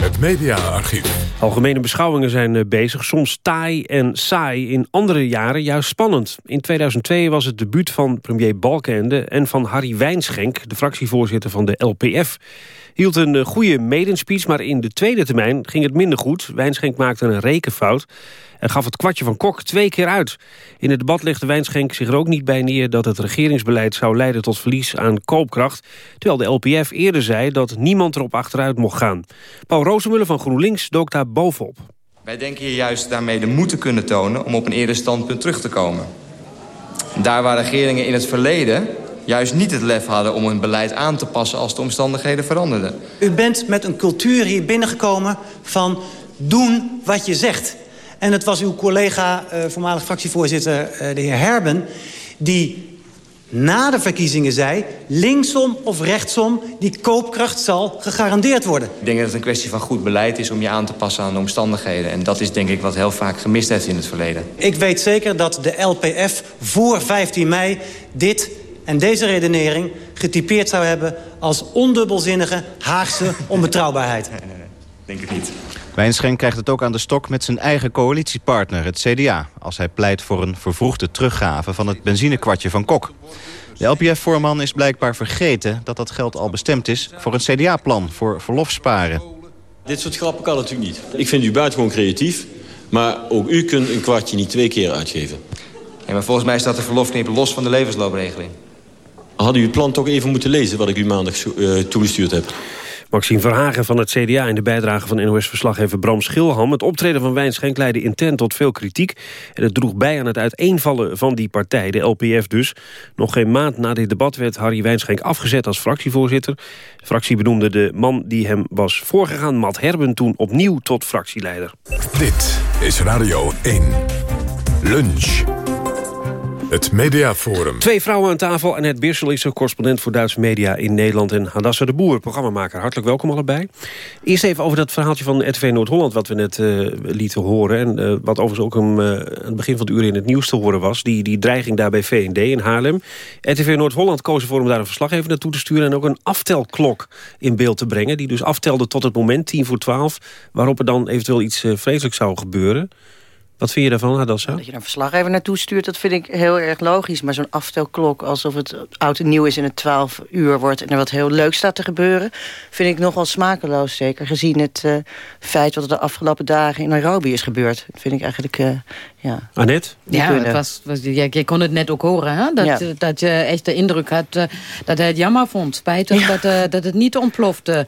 Het mediaarchief. Algemene beschouwingen zijn eh, bezig, soms taai en saai. In andere jaren juist spannend. In 2002 was het debuut van premier Balkenende... en van Harry Wijnschenk, de fractievoorzitter van de LPF. Hield een eh, goede medenspeech, maar in de tweede termijn ging het minder goed. Wijnschenk maakte een rekenfout en gaf het kwartje van Kok twee keer uit. In het debat legde Wijnschenk zich er ook niet bij neer... dat het regeringsbeleid zou leiden tot verlies aan koopkracht... terwijl de LPF eerder zei dat niemand erop achteruit mocht gaan. Roosemuller van GroenLinks dook daar bovenop. Wij denken hier juist daarmee de moed te kunnen tonen om op een eerder standpunt terug te komen. Daar waar regeringen in het verleden juist niet het lef hadden om hun beleid aan te passen als de omstandigheden veranderden. U bent met een cultuur hier binnengekomen van doen wat je zegt. En het was uw collega, uh, voormalig fractievoorzitter, uh, de heer Herben... die na de verkiezingen zei, linksom of rechtsom... die koopkracht zal gegarandeerd worden. Ik denk dat het een kwestie van goed beleid is om je aan te passen aan de omstandigheden. En dat is denk ik wat heel vaak gemist heeft in het verleden. Ik weet zeker dat de LPF voor 15 mei dit en deze redenering getypeerd zou hebben... als ondubbelzinnige Haagse onbetrouwbaarheid. Nee, nee, nee. Denk ik niet. Wijnschenk krijgt het ook aan de stok met zijn eigen coalitiepartner, het CDA... als hij pleit voor een vervroegde teruggave van het benzinekwartje van Kok. De LPF-voorman is blijkbaar vergeten dat dat geld al bestemd is... voor een CDA-plan voor verlofsparen. Dit soort grappen kan natuurlijk niet. Ik vind u buitengewoon creatief, maar ook u kunt een kwartje niet twee keer uitgeven. Ja, maar volgens mij staat de verlofknip los van de levensloopregeling. Had u het plan toch even moeten lezen wat ik u maandag uh, toegestuurd heb? Maxime Verhagen van het CDA in de bijdrage van NOS-verslaggever Bram Schilham. Het optreden van Wijnschenk leidde intern tot veel kritiek. En het droeg bij aan het uiteenvallen van die partij, de LPF dus. Nog geen maand na dit debat werd Harry Wijnschenk afgezet als fractievoorzitter. De fractie benoemde de man die hem was voorgegaan, Matt Herben, toen opnieuw tot fractieleider. Dit is Radio 1. Lunch. Het Mediaforum. Twee vrouwen aan tafel. Annette Beersel is een correspondent voor Duitse media in Nederland. En Hadassa de Boer, programmamaker. Hartelijk welkom allebei. Eerst even over dat verhaaltje van RTV Noord-Holland... wat we net uh, lieten horen. En uh, wat overigens ook een, uh, aan het begin van het uur in het nieuws te horen was. Die, die dreiging daar bij V&D in Haarlem. RTV Noord-Holland koos ervoor om daar een verslaggever naartoe te sturen... en ook een aftelklok in beeld te brengen. Die dus aftelde tot het moment, tien voor twaalf... waarop er dan eventueel iets vreselijks zou gebeuren... Wat vind je daarvan, Hadassa? Dat je een verslaggever naartoe stuurt, dat vind ik heel erg logisch. Maar zo'n aftelklok, alsof het oud en nieuw is en het 12 uur wordt... en er wat heel leuk staat te gebeuren, vind ik nogal smakeloos. Zeker gezien het uh, feit wat er de afgelopen dagen in Nairobi is gebeurd. Dat vind ik eigenlijk, uh, ja... Annette? Ja, het was, was, je, je kon het net ook horen, hè? Dat, ja. dat je echt de indruk had uh, dat hij het jammer vond. Spijtig ja. dat, dat het niet ontplofte.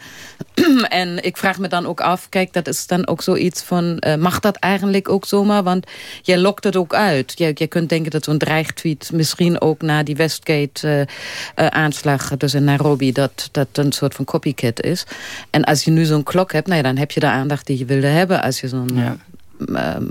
en ik vraag me dan ook af, kijk, dat is dan ook zoiets van... mag dat eigenlijk ook zomaar? Want je lokt het ook uit. Je, je kunt denken dat zo'n dreigtweet misschien ook na die Westgate-aanslag... Uh, dus in Nairobi, dat dat een soort van copycat is. En als je nu zo'n klok hebt, nou ja, dan heb je de aandacht die je wilde hebben. Als je zo'n... Ja.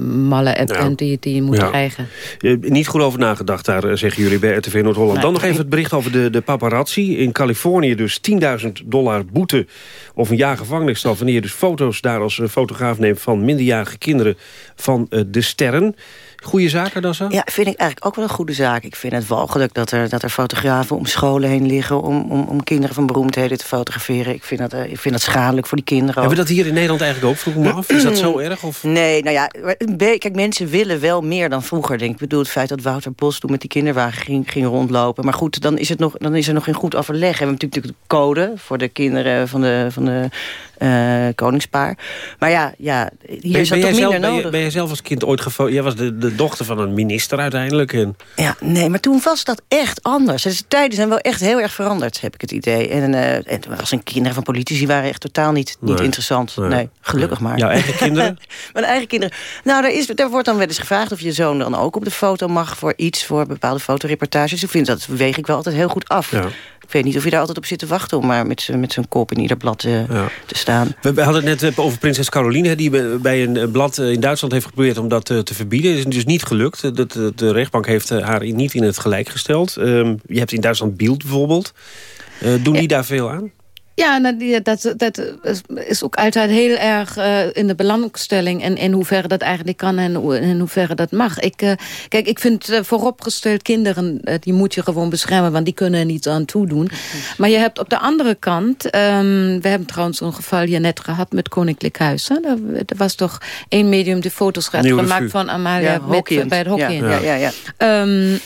Malle app Ja. die, die je moet Ja. krijgen. Eh, niet goed over nagedacht daar, eh, zeggen jullie bij RTV Noord-Holland. Nee. Dan nog even het bericht over de, de paparazzi. In Californië dus 10.000 dollar boete of een jaar gevangenisstraf... wanneer je dus foto's daar als eh, fotograaf neemt... van minderjarige kinderen van eh, de sterren. Goeie zaken dan zo? Ja, vind ik eigenlijk ook wel een goede zaak. Ik vind het walgelijk dat er, dat er fotografen om scholen heen liggen... om, om, om kinderen van beroemdheden te fotograferen. Ik vind, dat, eh, ik vind dat schadelijk voor die kinderen. Hebben we dat hier in Nederland eigenlijk ook? Vroeg me af. Is dat zo erg? Of? Nee, nou ja, kijk, mensen willen wel meer dan vroeger. Denk ik Ik bedoel, het feit dat Wouter Bos toen met die kinderwagen ging, ging rondlopen. Maar goed, dan is, het nog, dan is er nog geen goed overleg. We hebben natuurlijk de code voor de kinderen van de, van de eh, koningspaar. Maar ja, ja hier is dat toch zelf, minder ben, je, nodig. ben jij zelf als kind ooit gefo... Jij was de, de dochter van een minister uiteindelijk. En... Ja, nee, maar toen was dat echt anders. Dus de tijden zijn wel echt heel erg veranderd, heb ik het idee. En, eh en als een kinderen van politici waren echt totaal niet, niet Nee. interessant. Nee, Nee. gelukkig maar. Jouw eigen kinderen? Mijn eigen kinderen. Nou, daar, is, daar wordt dan wel eens gevraagd of je zoon dan ook op de foto mag... voor iets, voor bepaalde fotoreportages. Ik vind dat weeg ik wel altijd heel goed af. Ik weet niet of je daar altijd op zit te wachten... om maar met met zo'n kop in ieder blad eh, te staan. We, we hadden het net eh, over prinses Caroline... die bij- een eh, blad in Duitsland heeft geprobeerd om dat te verbieden. Het is dus niet gelukt. De, de, de rechtbank heeft haar niet in het gelijk gesteld. Ehm, je hebt in Duitsland Bild bijvoorbeeld. Eh, doen die daar veel aan? Ja, nou, die- dat, dat is- is ook altijd heel erg eh, in de belangstelling... en in hoeverre dat eigenlijk kan en hoe- in hoeverre dat mag. Ik, eh, kijk, ik vind eh, vooropgesteld kinderen... eh, die moet je gewoon beschermen, want die kunnen er niets aan toedoen. Maar je hebt op de andere kant... ehm, we hebben trouwens zo'n geval hier net gehad met Koninklijk Huis. Hè? Er, er was toch één medium die foto's gemaakt van Amalia Ja, met, bij het hockey. Ja, ja, ja, ja. Ehm,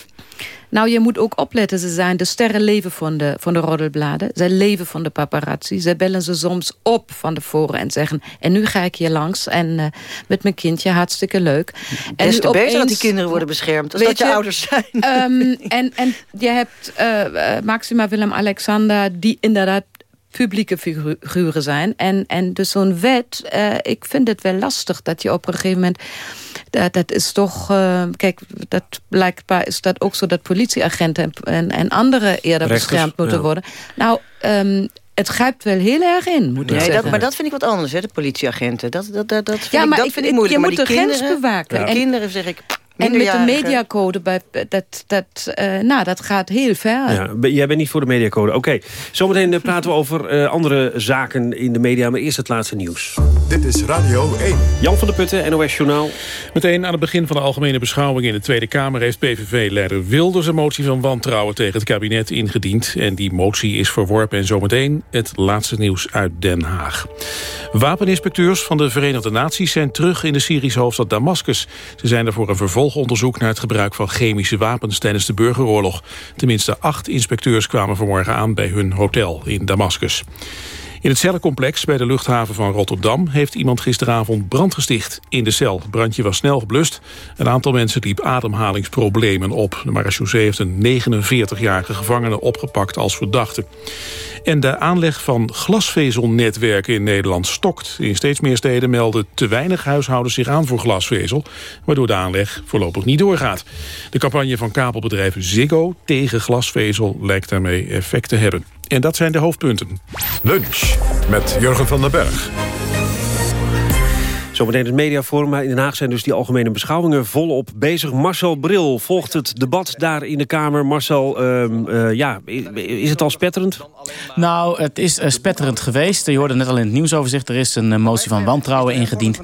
nou, je moet ook opletten. Ze zijn de sterren leven van de, van de roddelbladen. Zij leven van de paparazzi. Zij bellen ze soms op van tevoren en zeggen... en nu ga ik hier langs en eh, met mijn kindje, hartstikke leuk. En Des te beter dat die opeens- kinderen worden beschermd... als dat je, je, ouders zijn. Ehm, en, en je hebt eh, eh, Maxima Willem-Alexander... die inderdaad publieke figu- figuren zijn. En, en dus zo'n wet, eh, ik vind het wel lastig dat je op een gegeven moment... Dat, dat is toch, eh, kijk, dat blijkbaar is dat ook zo dat politieagenten en, en, en anderen eerder Rechters, beschermd moeten ja. worden. Nou, ehm, het grijpt wel heel erg in, moet ik Nee, zeggen. dat, maar dat vind ik wat anders, hè, de politieagenten. Dat, dat, dat, dat vind Ja, ik, maar dat ik- vind ik ik- moeilijk. je maar moet die de grens kinderen, bewaken. Ja. En- kinderen, zeg ik, En met de mediacode, bij, dat, dat, eh, nou, dat gaat heel ver. Ja, jij bent niet voor de mediacode. Oké, zometeen eh, praten we over eh, andere zaken in de media. Maar eerst het laatste nieuws. Dit is Radio 1. Jan van der Putten, NOS Journaal. Meteen aan het begin van de algemene beschouwing in de Tweede Kamer... heeft PVV-leider Wilders een motie van wantrouwen tegen het kabinet ingediend. En die motie is verworpen. En zometeen het laatste nieuws uit Den Haag. Wapeninspecteurs van de Verenigde Naties zijn terug in de Syrische hoofdstad Damascus. Ze zijn er voor een vervolgonderzoek naar het gebruik van chemische wapens tijdens de burgeroorlog. Tenminste acht inspecteurs kwamen vanmorgen aan bij hun hotel in Damascus. In het cellencomplex bij de luchthaven van Rotterdam... heeft iemand gisteravond brand gesticht in de cel. Het brandje was snel geblust. Een aantal mensen liep ademhalingsproblemen op. De marechaussee heeft een 49-jarige gevangene opgepakt als verdachte. En de aanleg van glasvezelnetwerken in Nederland stokt. In steeds meer steden melden te weinig huishoudens zich aan voor glasvezel... waardoor de aanleg voorlopig niet doorgaat. De campagne van kabelbedrijf Ziggo tegen glasvezel lijkt daarmee effect te hebben. En dat zijn de hoofdpunten. Lunch met Jurgen van den Berg. Zometeen het mediaforum, maar in Den Haag zijn dus die algemene beschouwingen volop bezig. Marcel Bril volgt het debat daar in de Kamer. Marcel, ehm, eh, ja, is het al spetterend? Nou, het is eh, spetterend geweest. Je hoorde net al in het nieuwsoverzicht. Er is een eh, motie van wantrouwen ingediend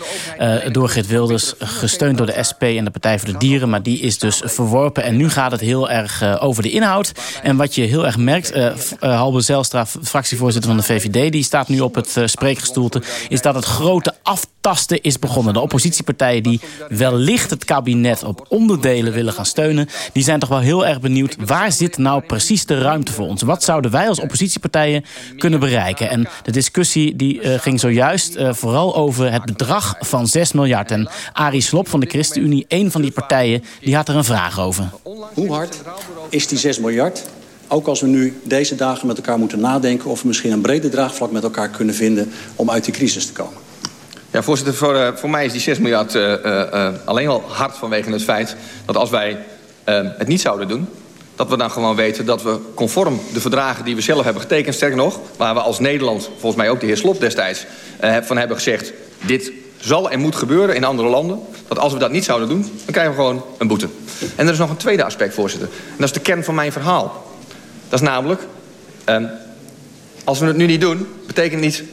door Geert Wilders. Gesteund door de SP en de Partij voor de Dieren. Maar die is dus verworpen. En nu gaat het heel erg over de inhoud. En wat je heel erg merkt... Halbe Zijlstra, f- fractievoorzitter van de VVD... die staat nu op het spreekgestoelte... is dat het grote aftasten is begonnen. De oppositiepartijen die wellicht het kabinet op onderdelen willen gaan steunen... die zijn toch wel heel erg benieuwd... waar zit nou precies de ruimte voor ons? Wat zouden wij als oppositiepartijen kunnen bereiken? En de discussie die, eh, ging zojuist eh, vooral over het bedrag van 6 miljard. En Arie Slob van de ChristenUnie, een van die partijen... die had er een vraag over. Hoe hard is die 6 miljard? Ook als we nu deze dagen met elkaar moeten nadenken... of we misschien een breder draagvlak met elkaar kunnen vinden... om uit die crisis te komen. Ja, voorzitter, voor, eh, voor mij is die 6 miljard eh, eh, alleen al hard vanwege het feit dat als wij het niet zouden doen, dat we dan gewoon weten dat we conform de verdragen die we zelf hebben getekend, sterker nog, waar we als Nederland, volgens mij ook de heer Slop destijds, van hebben gezegd, dit zal en moet gebeuren in andere landen... dat als we dat niet zouden doen, dan krijgen we gewoon een boete. En er is nog een tweede aspect, voorzitter. En dat is de kern van mijn verhaal. Dat is namelijk... Eh, als we het nu niet doen, betekent niet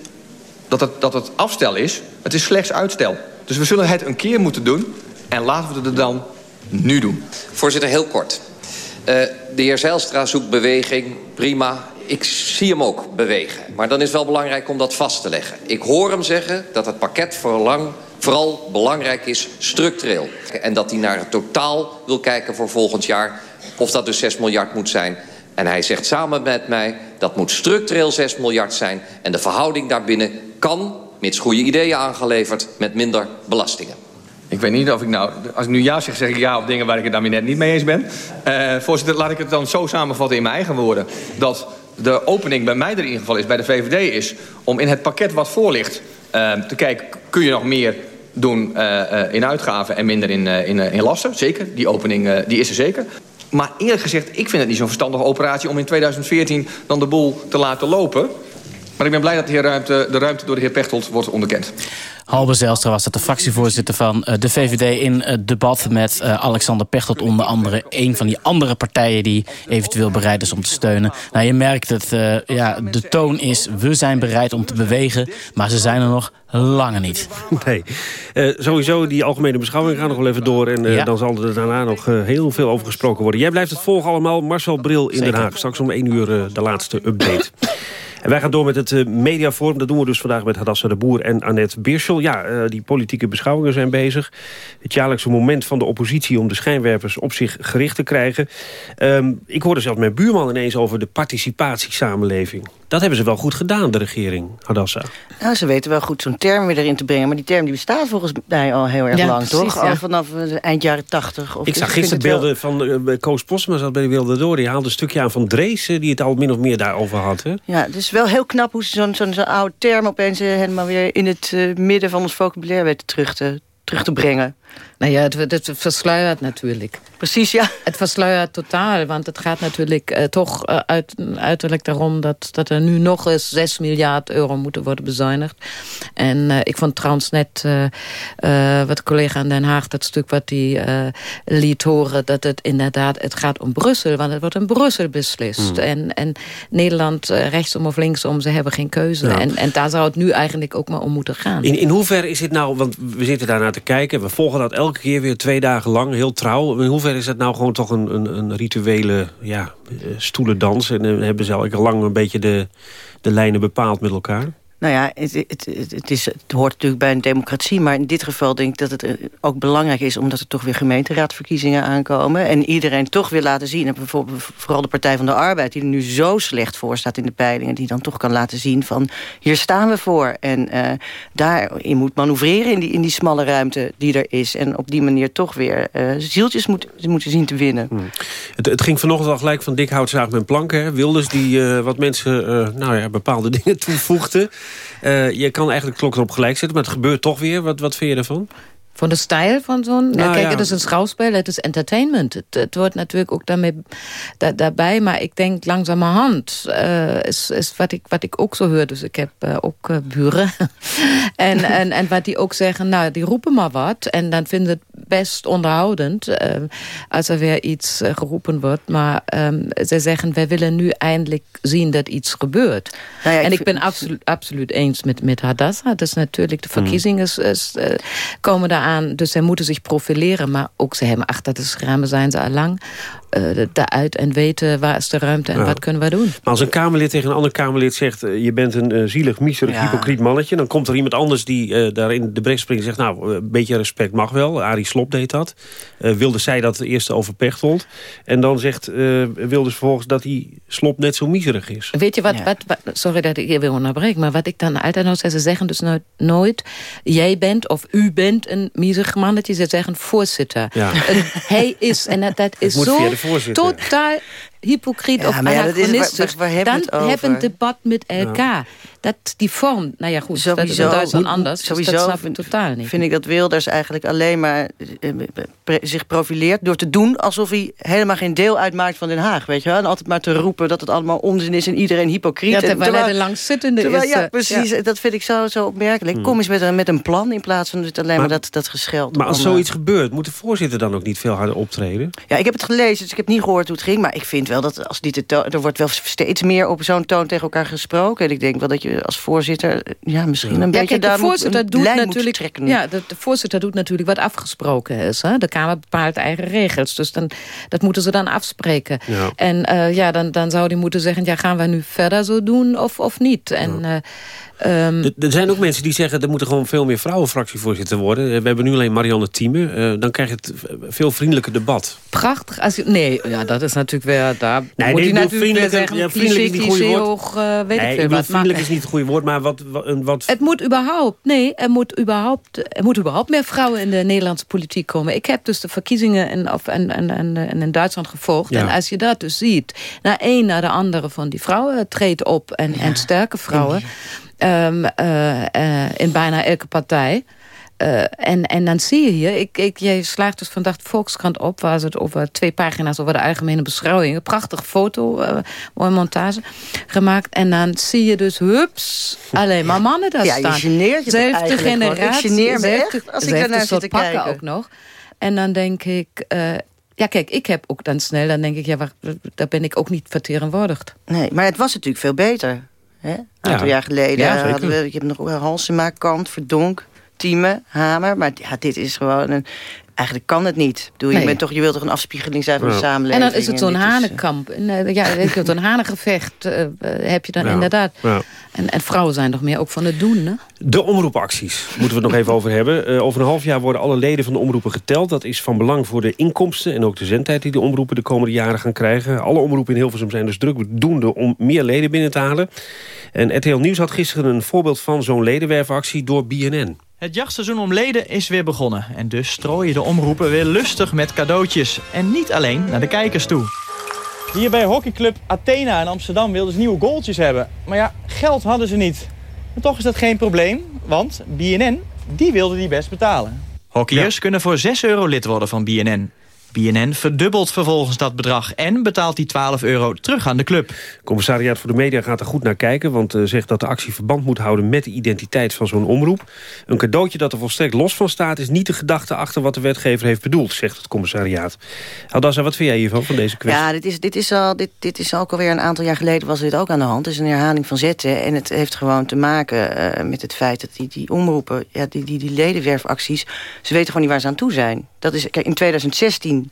dat het, dat het afstel is. Het is slechts uitstel. Dus we zullen het een keer moeten doen. En laten we het dan nu doen. Voorzitter, heel kort. Uh, de heer Zijlstra zoekt beweging, prima. Ik zie hem ook bewegen. Maar dan is wel belangrijk om dat vast te leggen. Ik hoor hem zeggen dat het pakket vooral belangrijk is structureel. En dat hij naar het totaal wil kijken voor volgend jaar. Of dat dus 6 miljard moet zijn. En hij zegt samen met mij dat moet structureel 6 miljard zijn. En de verhouding daarbinnen kan, mits goede ideeën aangeleverd, met minder belastingen. Ik weet niet of ik nou... Als ik nu ja zeg, zeg ik ja op dingen waar ik het daarmee net niet mee eens ben. Uh, voorzitter, laat ik het dan zo samenvatten in mijn eigen woorden. Dat de opening bij mij er in ieder geval is, bij de VVD is... om in het pakket wat voor ligt uh, te kijken... kun je nog meer doen uh, in uitgaven en minder in, in, in lasten. Zeker, die opening die is er zeker. Maar eerlijk gezegd, ik vind het niet zo'n verstandige operatie... om in 2014 dan de boel te laten lopen... Maar ik ben blij dat de, heer ruimte, de ruimte door de heer Pechtold wordt onderkend. Halbe Zijlstra was dat de fractievoorzitter van uh, de VVD... in het debat met uh, Alexander Pechtold onder andere... een van die andere partijen die eventueel bereid is om te steunen. Nou, je merkt dat uh, ja, de toon is... we zijn bereid om te bewegen, maar ze zijn er nog lange niet. Nee. Uh, sowieso, die algemene beschouwing gaat nog wel even door... en uh, ja. dan zal er daarna nog uh, heel veel over gesproken worden. Jij blijft het volgen allemaal. Marcel Bril in Zeker. Den Haag. Straks om 1 uur de laatste update. Wij gaan door met het uh, mediaforum. Dat doen we dus vandaag met Hadassa de Boer en Annette Birschel. Ja, uh, die politieke beschouwingen zijn bezig. Het jaarlijkse moment van de oppositie om de schijnwerpers op zich gericht te krijgen. Um, ik hoorde zelfs mijn buurman ineens over de participatiesamenleving. Dat hebben ze wel goed gedaan, de regering, Hadassa. Ja, ze weten wel goed zo'n term weer erin te brengen. Maar die term die bestaat volgens mij al heel erg ja, lang, precies, toch? Ja. Al vanaf eind jaren tachtig. Ik zag gisteren beelden van uh, Koos Postma zat bij de Wilde Door. Die haalde een stukje aan van Drees, die het al min of meer daarover had. Hè? Ja, dus wel heel knap hoe ze zo'n zo'n zo oude term opeens helemaal weer in het uh, midden van ons vocabulaire weten terug te, terug te brengen. Nou ja, het, het versluiert natuurlijk. Precies, ja. Het versluiert totaal, want het gaat natuurlijk uh, toch uh, uit, uiterlijk daarom... Dat, dat er nu nog eens 6 miljard euro moeten worden bezuinigd. En uh, ik vond trouwens net wat collega in Den Haag... dat stuk wat die liet horen, dat het inderdaad... het gaat om Brussel, want het wordt in Brussel beslist. Hmm. En, en Nederland, rechtsom of linksom, ze hebben geen keuze. Ja. En, en daar zou het nu eigenlijk ook maar om moeten gaan. In, in hoeverre is dit nou, want we zitten daarnaar te kijken... we volgen dat elke keer weer twee dagen lang, heel trouw. In hoeverre is dat nou gewoon toch een, een, een rituele ja, stoelendans? En uh, hebben ze al lang een beetje de, de lijnen bepaald met elkaar? Nou ja, het, het, het, is, het hoort natuurlijk bij een democratie... maar in dit geval denk ik dat het ook belangrijk is... omdat er toch weer gemeenteraadverkiezingen aankomen... en iedereen toch weer laten zien... en bijvoorbeeld vooral de Partij van de Arbeid... die er nu zo slecht voor staat in de peilingen... die dan toch kan laten zien van hier staan we voor. En uh, daarin moet manoeuvreren in die, in die smalle ruimte die er is... en op die manier toch weer uh, zieltjes moet, moeten zien te winnen. Hmm. Het, het, ging vanochtend al gelijk van dik hout zaag met planken. Hè? Wilders die wat mensen nou ja, bepaalde dingen toevoegden... Uh, je kan eigenlijk de klok erop gelijk zetten, maar het gebeurt toch weer. Wat, wat vind je ervan? Van de stijl van zo'n... Nou, kijk, ja. het is een schouwspel, het is entertainment. Het, het wordt natuurlijk ook daarmee, da, daarbij. Maar ik denk langzamerhand uh, is, is wat, ik, wat ik ook zo hoor. Dus ik heb uh, ook uh, buren. en, en, en wat die ook zeggen, nou, die roepen maar wat. En dan vinden het best onderhoudend als er weer iets geroepen wordt. Maar um, ze zeggen, wij willen nu eindelijk zien dat iets gebeurt. Nou ja, en ik, ik ben absoluut, absoluut eens met, met Hadassah. Het is natuurlijk, de verkiezingen is, is, komen daar Dus zij moeten zich profileren. Maar ook ze hebben achter de schermen zijn ze al lang uh, daaruit en weten waar is de ruimte en wat kunnen we doen. Maar als een Kamerlid tegen een ander Kamerlid zegt... Uh, je bent een uh, zielig, miserig, ja. hypocriet mannetje... dan komt er iemand anders die daar in de bres springt en zegt... nou, een beetje respect mag wel. Arie Slop deed dat. wilde zij dat eerst over Pechtold. En dan zegt wilde vervolgens dat die Slop net zo miserig is. Weet je wat, ja. wat, wat sorry dat ik je wil onderbreken... maar wat ik dan altijd nog zeg, ze zeggen dus nooit... nooit jij bent of u bent een miserig mannetje. Ze zeggen voorzitter. Ja. Hij is, en dat, dat is zo totaal hypocriet ja, of anachronistisch. Dan hebben een debat met elkaar. Dat die vorm, nou ja goed, sowieso, dat is in Duitsland anders. Sowieso dus dat snap ik totaal niet. Vind ik dat Wilders eigenlijk alleen maar zich profileert... door te doen alsof hij helemaal geen deel uitmaakt van Den Haag. Weet je wel? En altijd maar te roepen dat het allemaal onzin is en iedereen hypocriet. Ja, En terwijl hij er langzittende terwijl- is, Ja, eh, precies. ja. Dat vind ik zo, zo opmerkelijk. Kom eens met een, met een plan in plaats van het alleen maar, dat, dat gescheld. Maar als om, eh, zoiets gebeurt, moet de voorzitter dan ook niet veel harder optreden? Ja, ik heb het gelezen, dus ik heb niet gehoord hoe het ging. Maar ik vind wel dat als dit de toon- er wordt wel steeds meer op zo'n toon tegen elkaar gesproken. En ik denk wel dat je als voorzitter ja, misschien een Ja, beetje kijk, de daar moet, voorzitter een doet lijn moet natuurlijk. trekken. Ja, de, de voorzitter doet natuurlijk wat afgesproken is. Hè? De Kamer bepaalt eigen regels. Dus dan, dat moeten ze dan afspreken. Ja. En eh, ja, dan, dan zou die moeten zeggen: ja, gaan we nu verder zo doen of, of niet? En, eh, ehm, Er, er zijn ook mensen die zeggen... er moeten gewoon veel meer vrouwen fractievoorzitter worden. We hebben nu alleen Marianne Thieme. Eh, dan krijg je het veel vriendelijker debat. prachtig. Als je, nee, ja, dat is natuurlijk weer... Daar Nee, moet nee, je natuurlijk weer vriendelijk- zeggen... ja, vriendelijk cliché, cliché, hoog, eh, weet nee, ik veel bedoel, wat. Maar- vriendelijk is niet het goede woord, maar wat... wat, een- wat Het moet überhaupt, nee, er moet überhaupt, er moet überhaupt meer vrouwen in de Nederlandse politiek komen. Ik heb dus de verkiezingen in, of, en, en, en, en in Duitsland gevolgd. Ja. En als je dat dus ziet, na een na de andere van die vrouwen treedt op en, en sterke vrouwen. ehm, eh, eh, in bijna elke partij. Eh, en, en dan zie je hier, ik, ik, jij slaagt dus vandaag de Volkskrant op... waar ze het over twee pagina's over de algemene beschouwing... een prachtige foto, eh, mooie montage gemaakt. En dan zie je dus, hups, alleen maar mannen daar Ja, je staan. geneert je Zelfde. Ik generatie. geneer me zelfde- echt als ik daarnaar zit te pakken kijken. ook nog. En dan denk ik... eh, ja, kijk, ik heb ook dan snel, dan denk ik... ja, waar, daar ben ik ook niet vertegenwoordigd. Nee, maar het was natuurlijk veel beter. Hè? Een aantal Ja. jaar geleden Ja, hadden we... Je hebt nog wel Halsema, Kant, Verdonk, Thieme, Hamer. Maar ja, dit is gewoon een... Eigenlijk kan het niet. Bedoel, je, Nee. bent toch, je wilt toch een afspiegeling zijn van de En samenleving. dan is het zo'n is, eh, hanenkamp. En, ja, weet je, zo'n hanengevecht eh, eh, heb je dan Ja. inderdaad. Ja. En, en vrouwen zijn toch meer ook van het doen, hè? De omroepacties moeten we het nog even over hebben. Eh, over een half jaar worden alle leden van de omroepen geteld. Dat is van belang voor de inkomsten en ook de zendtijd die de omroepen de komende jaren gaan krijgen. Alle omroepen in Hilversum zijn dus druk doende om meer leden binnen te halen. En RTL Nieuws had gisteren een voorbeeld van zo'n ledenwerfactie door BNN. Het jachtseizoen om leden is weer begonnen. En dus strooien de omroepen weer lustig met cadeautjes. En niet alleen naar de kijkers toe. Hier bij hockeyclub Athena in Amsterdam wilden ze nieuwe goaltjes hebben. Maar ja, geld hadden ze niet. Maar toch is dat geen probleem, want BNN, die wilde die best betalen. Hockeyers kunnen voor 6 euro lid worden van BNN. BNN verdubbelt vervolgens dat bedrag en betaalt die 12 euro terug aan de club. Commissariaat voor de Media gaat er goed naar kijken... want eh, zegt dat de actie verband moet houden met de identiteit van zo'n omroep. Een cadeautje dat er volstrekt los van staat... is niet de gedachte achter wat de wetgever heeft bedoeld, zegt het commissariaat. Aldassa, wat vind jij hiervan, van deze kwestie? Ja, dit is, dit, is al, dit, dit is ook alweer een aantal jaar geleden was dit ook aan de hand. Het is een herhaling van zetten. En het heeft gewoon te maken eh, met het feit dat die, die omroepen... Ja, die, die, die ledenwerfacties, ze weten gewoon niet waar ze aan toe zijn. Dat is, kijk, in 2016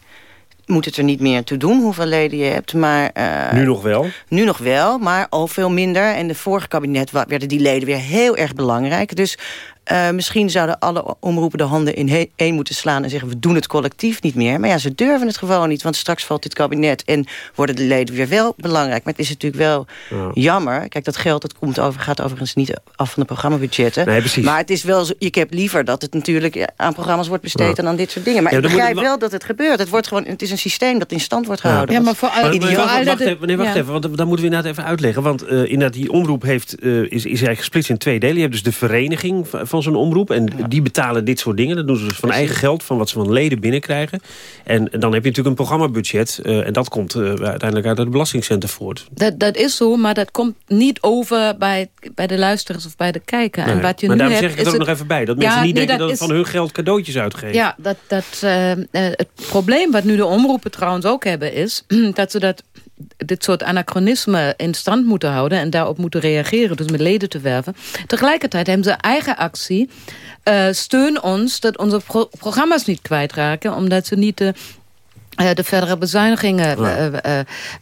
moet het er niet meer toe doen hoeveel leden je hebt. Maar, eh, nu nog wel? Nu nog wel, maar al veel minder. En de vorige kabinet werden die leden weer heel erg belangrijk. Dus eh, misschien zouden alle omroepen de handen in één moeten slaan... en zeggen, we doen het collectief niet meer. Maar ja, ze durven het gewoon niet, want straks valt dit kabinet... en worden de leden weer wel belangrijk. Maar het is natuurlijk wel jammer. Kijk, dat geld dat komt over, gaat overigens niet af van de programmabudgetten. Nee, precies. Maar het is wel zo, ik heb liever dat het natuurlijk aan programma's wordt besteed... Ja. dan aan dit soort dingen. Maar Ja, ik begrijp wel dat het gebeurt. Het, wordt gewoon, het is een systeem dat in stand wordt gehouden. Ja, maar voor ideaal. al wacht even, nee, wacht ja. even, want dan moeten we inderdaad even uitleggen. Want eh, inderdaad, die omroep heeft, eh, is, is eigenlijk gesplitst in twee delen. Je hebt dus de vereniging van, van zo'n omroep. En die betalen dit soort dingen. Dat doen ze dus van eigen geld, van wat ze van leden binnenkrijgen. En, dan heb je natuurlijk een programmabudget. eh, en dat komt eh, uiteindelijk uit het belastingcentrum voort. Dat, dat is zo, maar dat komt niet over bij, bij de luisteraars of bij de kijker. En wat je maar nu daarom hebt, zeg ik het ook nog even bij. Dat mensen niet nee, denken dat, is- van hun geld cadeautjes uitgeven. Ja, dat, dat, eh, het probleem wat nu de omroepen trouwens ook hebben is... dat ze dat, dit soort anachronisme in stand moeten houden... en daarop moeten reageren, dus met leden te werven. Tegelijkertijd hebben ze eigen actie... eh, steun ons dat onze pro- programma's niet kwijtraken... omdat ze niet de eh, de verdere bezuinigingen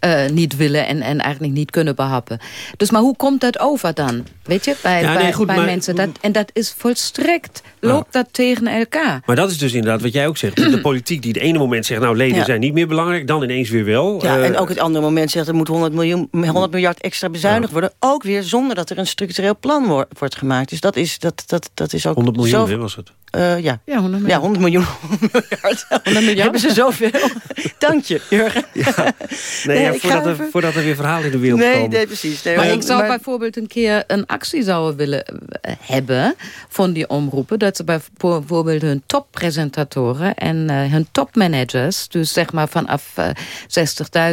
eh, niet willen en, en eigenlijk niet kunnen behappen. Dus maar hoe komt dat over dan? Weet je, bij, Ja, bij, nee, goed, bij maar- mensen. Dat, en dat is volstrekt, loopt dat tegen elkaar. Maar dat is dus inderdaad wat jij ook zegt. De politiek die het ene moment zegt... nou, leden Ja. zijn niet meer belangrijk. Dan ineens weer wel. Ja, Eh, en ook het andere moment zegt er moet 100, miljoen, 100 miljard extra bezuinigd worden. Ook weer zonder dat er een structureel plan wo- wordt gemaakt. Dus dat is, dat, dat, dat is ook 100 miljoen, zo- was het? Eh, ja. Ja, 100 Ja, 100 miljoen. 100 miljard. Hebben ze zoveel? Dank je, Jurgen. Nee, ja, ik voordat, er, even- voordat er weer verhalen in de wereld Nee, komen. nee, precies. Nee, Maar maar- ik zou maar- bijvoorbeeld een keer een actie zouden willen eh, hebben van die omroepen. Dat ze bijvoorbeeld hun toppresentatoren en uh, hun topmanagers, dus zeg maar vanaf uh,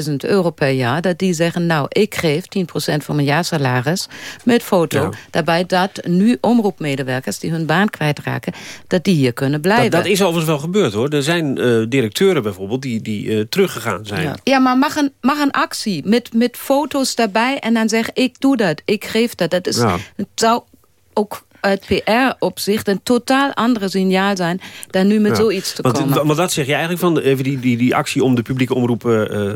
60.000 euro per jaar, dat die zeggen, nou, ik geef 10% van mijn jaarsalaris met foto. Daarbij dat nu omroepmedewerkers die hun baan kwijtraken, dat die hier kunnen blijven. Dat, dat is overigens wel gebeurd hoor. Er zijn directeuren bijvoorbeeld die, die teruggegaan zijn. Ja, ja maar mag een, mag een actie met, met foto's daarbij en dan zeg ik doe dat, ik geef dat. Dat is, het zou ook uit PR-opzicht een totaal andere signaal zijn... dan nu met zoiets te komen. Maar dat zeg je eigenlijk van even die, die, die actie om de publieke omroepen uh,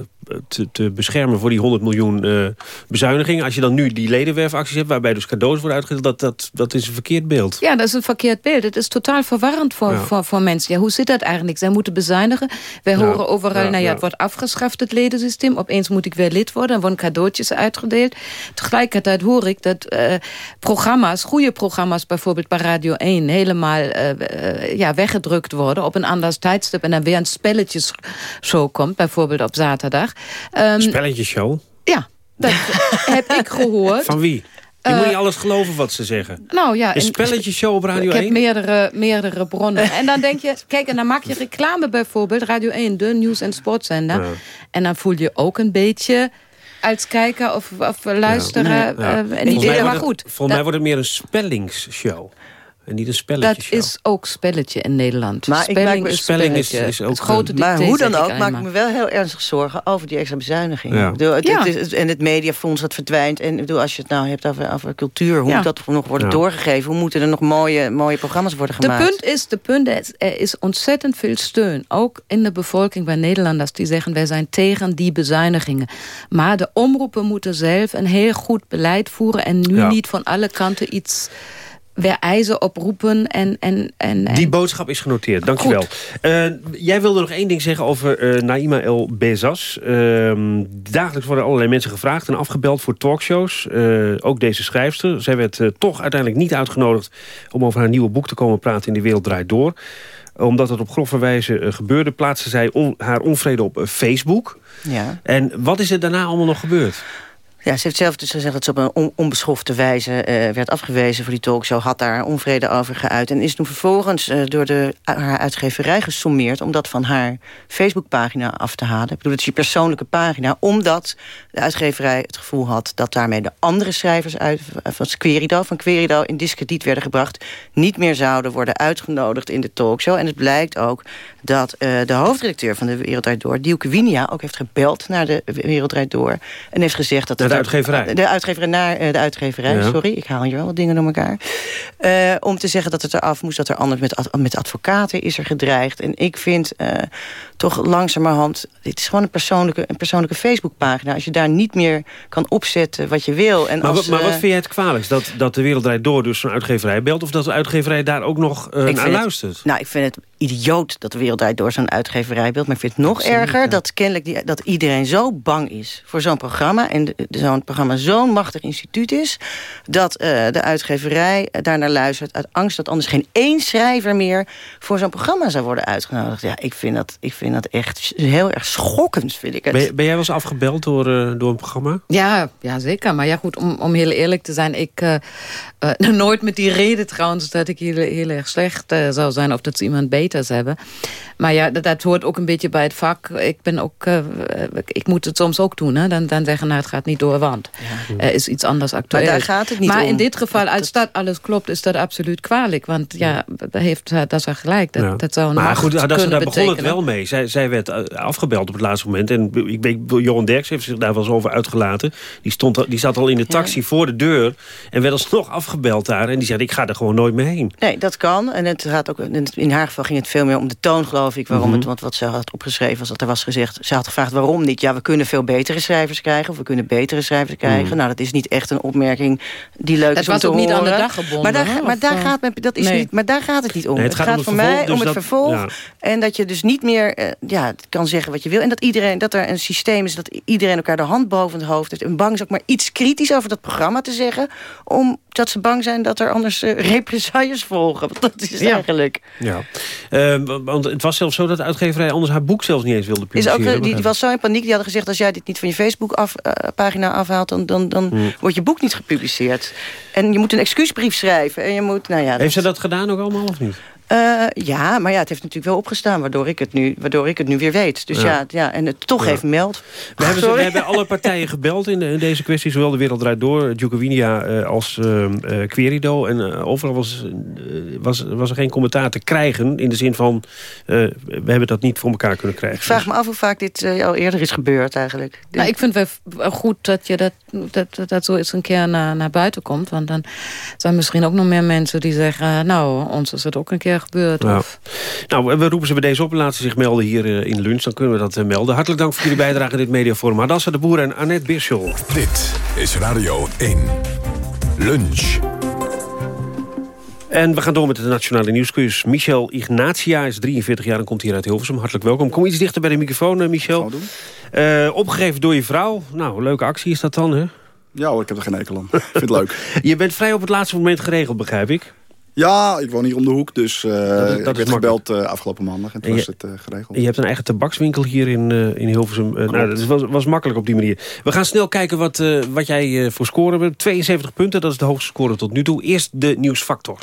te, te, beschermen... voor die 100 miljoen uh, bezuinigingen. Als je dan nu die ledenwerfacties hebt waarbij dus cadeaus worden uitgedeeld... Dat, dat, dat is een verkeerd beeld. Ja, dat is een verkeerd beeld. Het is totaal verwarrend voor, voor, voor mensen. Ja, hoe zit dat eigenlijk? Zij moeten bezuinigen. Wij horen overal, nou ja, het wordt afgeschaft, het ledensysteem. Opeens moet ik weer lid worden. Er worden cadeautjes uitgedeeld. Tegelijkertijd hoor ik dat uh, programma's, goede programma's... bijvoorbeeld bij Radio 1... helemaal uh, ja, weggedrukt worden op een ander tijdstip... en dan weer een spelletjeshow komt, bijvoorbeeld op zaterdag. Um, Spelletjeshow? Ja, dat heb ik gehoord. Van wie? Je moet niet alles geloven wat ze zeggen. Nou ja, een spelletjeshow op Radio 1? Ik heb meerdere, meerdere bronnen. en dan denk je, kijk, en dan maak je reclame bijvoorbeeld. Radio 1, de nieuws- en sportzender. En dan voel je ook een beetje uitkijken of, of luisteren. Ja. Ja. Uh, idee, maar goed. Volgens mij wordt het meer een spellingsshow. En niet een spelletje. Dat is ook spelletje in Nederland. Maar spelling, is, spelling is, is, ook het grote Maar hoe dan ook, maak ik me wel heel ernstig zorgen over die extra bezuinigingen. Ja. Bedoel, het, ja. het, en het mediafonds dat verdwijnt. En bedoel, als je het nou hebt over, over cultuur, hoe moet dat nog worden doorgegeven? Hoe moeten er nog mooie, mooie programma's worden gemaakt? De punt is, de punt is, er is ontzettend veel steun. Ook in de bevolking bij Nederlanders die zeggen, wij zijn tegen die bezuinigingen. Maar de omroepen moeten zelf een heel goed beleid voeren en nu niet van alle kanten iets weer eisen oproepen. En, en, en, Die boodschap is genoteerd, dankjewel. Uh, jij wilde nog één ding zeggen over uh, Naima El Bezas. Uh, dagelijks worden allerlei mensen gevraagd en afgebeld voor talkshows. Uh, ook deze schrijfster. Zij werd toch uiteindelijk niet uitgenodigd... om over haar nieuwe boek te komen praten in De Wereld Draait Door omdat het op grove wijze gebeurde... plaatste zij on, haar onvrede op Facebook. Ja. En wat is er daarna allemaal nog gebeurd? Ja, ze heeft zelf dus gezegd dat ze op een onbeschofte wijze uh, werd afgewezen voor die talkshow. Had daar onvrede over geuit. En is toen vervolgens uh, door de, haar uitgeverij gesommeerd... om dat van haar Facebookpagina af te halen. Ik bedoel, het is je persoonlijke pagina. Omdat de uitgeverij het gevoel had... dat daarmee de andere schrijvers uit, van Querido, van Querido in discrediet werden gebracht. Niet meer zouden worden uitgenodigd in de talkshow. En het blijkt ook dat de hoofdredacteur van de Wereldrijd Door... Dielke Winia ook heeft gebeld naar de Wereldrijd Door... en heeft gezegd dat de uitgeverij? De uitgeverij naar eh, de uitgeverij, sorry. Ik haal hier wel wat dingen door elkaar. Uh, om te zeggen dat het eraf moest, dat er anders met, met advocaten is er gedreigd. En ik vind uh, toch langzamerhand... Dit is gewoon een persoonlijke, een persoonlijke Facebookpagina. Als je daar niet meer kan opzetten wat je wil. En maar, als, maar wat vind jij het kwalijkst? Dat, dat de Wereld Door dus zo'n uitgeverij belt... of dat de uitgeverij daar ook nog naar luistert? Het, nou, ik vind het idioot dat de Wereld Door zo'n uitgeverij beeld. Maar ik vind het nog Absoluut, erger dat kennelijk die, dat iedereen zo bang is... voor zo'n programma en zo'n programma zo'n machtig instituut is... dat uh, de uitgeverij daarnaar luistert uit angst... dat anders geen één schrijver meer voor zo'n programma zou worden uitgenodigd. Ja, ik vind dat, ik vind dat echt heel erg schokkend, vind ik het. Ben, ben jij wel eens afgebeld door, uh, door een programma? Ja, ja, zeker. Maar ja, goed, om, om heel eerlijk te zijn... ik uh, nooit met die reden trouwens dat ik heel, heel erg slecht zou zijn... of dat ze iemand beter hebben. Maar ja, dat, dat, hoort ook een beetje bij het vak. Ik, ben ook, ik moet het soms ook doen. Hè? Dan, dan zeggen, nou, het gaat niet door, want ja. er is iets anders actueel. Maar daar gaat het niet maar om. in dit geval, als dat alles klopt, is dat absoluut kwalijk. Want ja, dat, heeft, dat is wel gelijk. Dat, ja. dat zou een maar goed, dat, daar betekenen. begon het wel mee. Zij, zij werd afgebeld op het laatste moment. En ik weet, Johan Derks heeft zich daar wel eens over uitgelaten. Die, stond, die zat al in de taxi ja. voor de deur. En werd alsnog afgebeld daar. En die zei, ik ga er gewoon nooit mee heen. Nee, dat kan. En het gaat ook, in haar geval ging het veel meer om de toon, geloof ik. Waarom mm -hmm. het, want wat ze had opgeschreven was dat er was gezegd... ze had gevraagd waarom niet. Ja, we kunnen veel betere schrijvers krijgen. Of we kunnen betere schrijvers krijgen. Mm. Nou, dat is niet echt een opmerking die leuk dat is om te ook horen. niet aan de dag gebonden. Maar daar, maar daar, gaat, me, dat is nee. niet, maar daar gaat het niet om. Nee, het, het, gaat, voor mij dus om het dat, vervolg. Ja. En dat je dus niet meer uh, ja, kan zeggen wat je wil. En dat, iedereen, dat er een systeem is dat iedereen elkaar de hand boven het hoofd heeft. En bang is ook maar iets kritisch over dat programma te zeggen. Omdat ze bang zijn dat er anders uh, represailles volgen. Dat is ja. eigenlijk. Ja, want het was zelfs zo dat de uitgeverij anders haar boek zelfs niet eens wilde Is publiceren. ook, eh, die, die was zo in paniek. Die hadden gezegd, als jij dit niet van je Facebook-pagina afhaalt... dan, dan, dan Hmm. wordt je boek niet gepubliceerd. En je moet een excuusbrief schrijven. En je moet, nou ja. Heeft ze dat gedaan ook allemaal of niet? Eh, ja, maar ja, het heeft natuurlijk wel opgestaan... waardoor ik het nu, waardoor ik het nu weer weet. Dus Ja. ja, ja, en het toch Ja. even meld. We hebben, ze- we hebben alle partijen gebeld in, in deze kwestie. Zowel de Wereld Draait Door, Djokovinia eh, als eh eh, Querido. En overal was, was, was er geen commentaar te krijgen. In de zin van, eh, we hebben dat niet voor elkaar kunnen krijgen. Ik vraag me af hoe vaak dit eh, al eerder is gebeurd eigenlijk. Nou, ik vind het wel goed dat je dat, dat, dat, dat zoiets een keer naar, naar buiten komt. Want dan zijn misschien ook nog meer mensen die zeggen... nou, ons is het ook een keer gebeurd. Ja. Of, Nou, we roepen ze bij deze op. Laten ze zich melden hier eh, in lunch. Dan kunnen we dat eh, melden. Hartelijk dank voor jullie bijdrage in dit mediaforum. Hadassa de Boer en Annette Birschel. Dit is Radio 1. Lunch. En we gaan door met de Nationale Nieuwsquiz. Michel Ignatia is 43 jaar en komt hier uit Hilversum. Hartelijk welkom. Kom iets dichter bij de microfoon, eh, Michel. Eh, opgegeven door je vrouw. Nou, leuke actie is dat dan, hè? Ja hoor, ik heb er geen enkel aan. Ik vind het leuk. Je bent vrij op het laatste moment geregeld, begrijp ik. Ja, ik woon hier om de hoek, dus eh, dat ik werd gebeld eh, afgelopen maandag en toen En was het eh, geregeld. Je hebt een eigen tabakswinkel hier in, in Hilversum. Nou, dat was, was makkelijk op die manier. We gaan snel kijken wat, wat jij voor scoren hebt. 72 punten, dat is de hoogste score tot nu toe. Eerst de nieuwsfactor.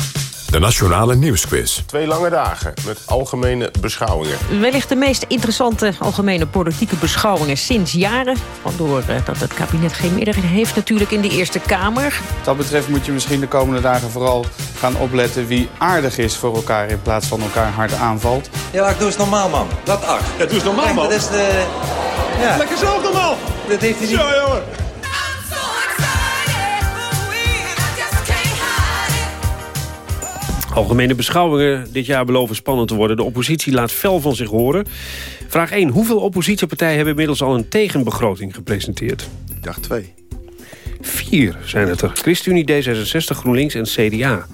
De Nationale Nieuwsquiz. Twee lange dagen met algemene beschouwingen. Wellicht de meest interessante algemene politieke beschouwingen sinds jaren. Vandoor eh, dat het kabinet geen meerderheid heeft natuurlijk in de Eerste Kamer. Wat dat betreft moet je misschien de komende dagen vooral gaan opletten wie aardig is voor elkaar in plaats van elkaar hard aanvalt. Ja, doe eens normaal, man. Dat ach. Ja, doe eens normaal, man. Dat is de... Ja. Lekker zelf normaal. Dat heeft hij niet... Zo, jongen. Algemene beschouwingen dit jaar beloven spannend te worden. De oppositie laat fel van zich horen. Vraag 1. Hoeveel oppositiepartijen hebben inmiddels al een tegenbegroting gepresenteerd? Ik dacht twee. Vier zijn het er. ChristenUnie, D66, GroenLinks en CDA.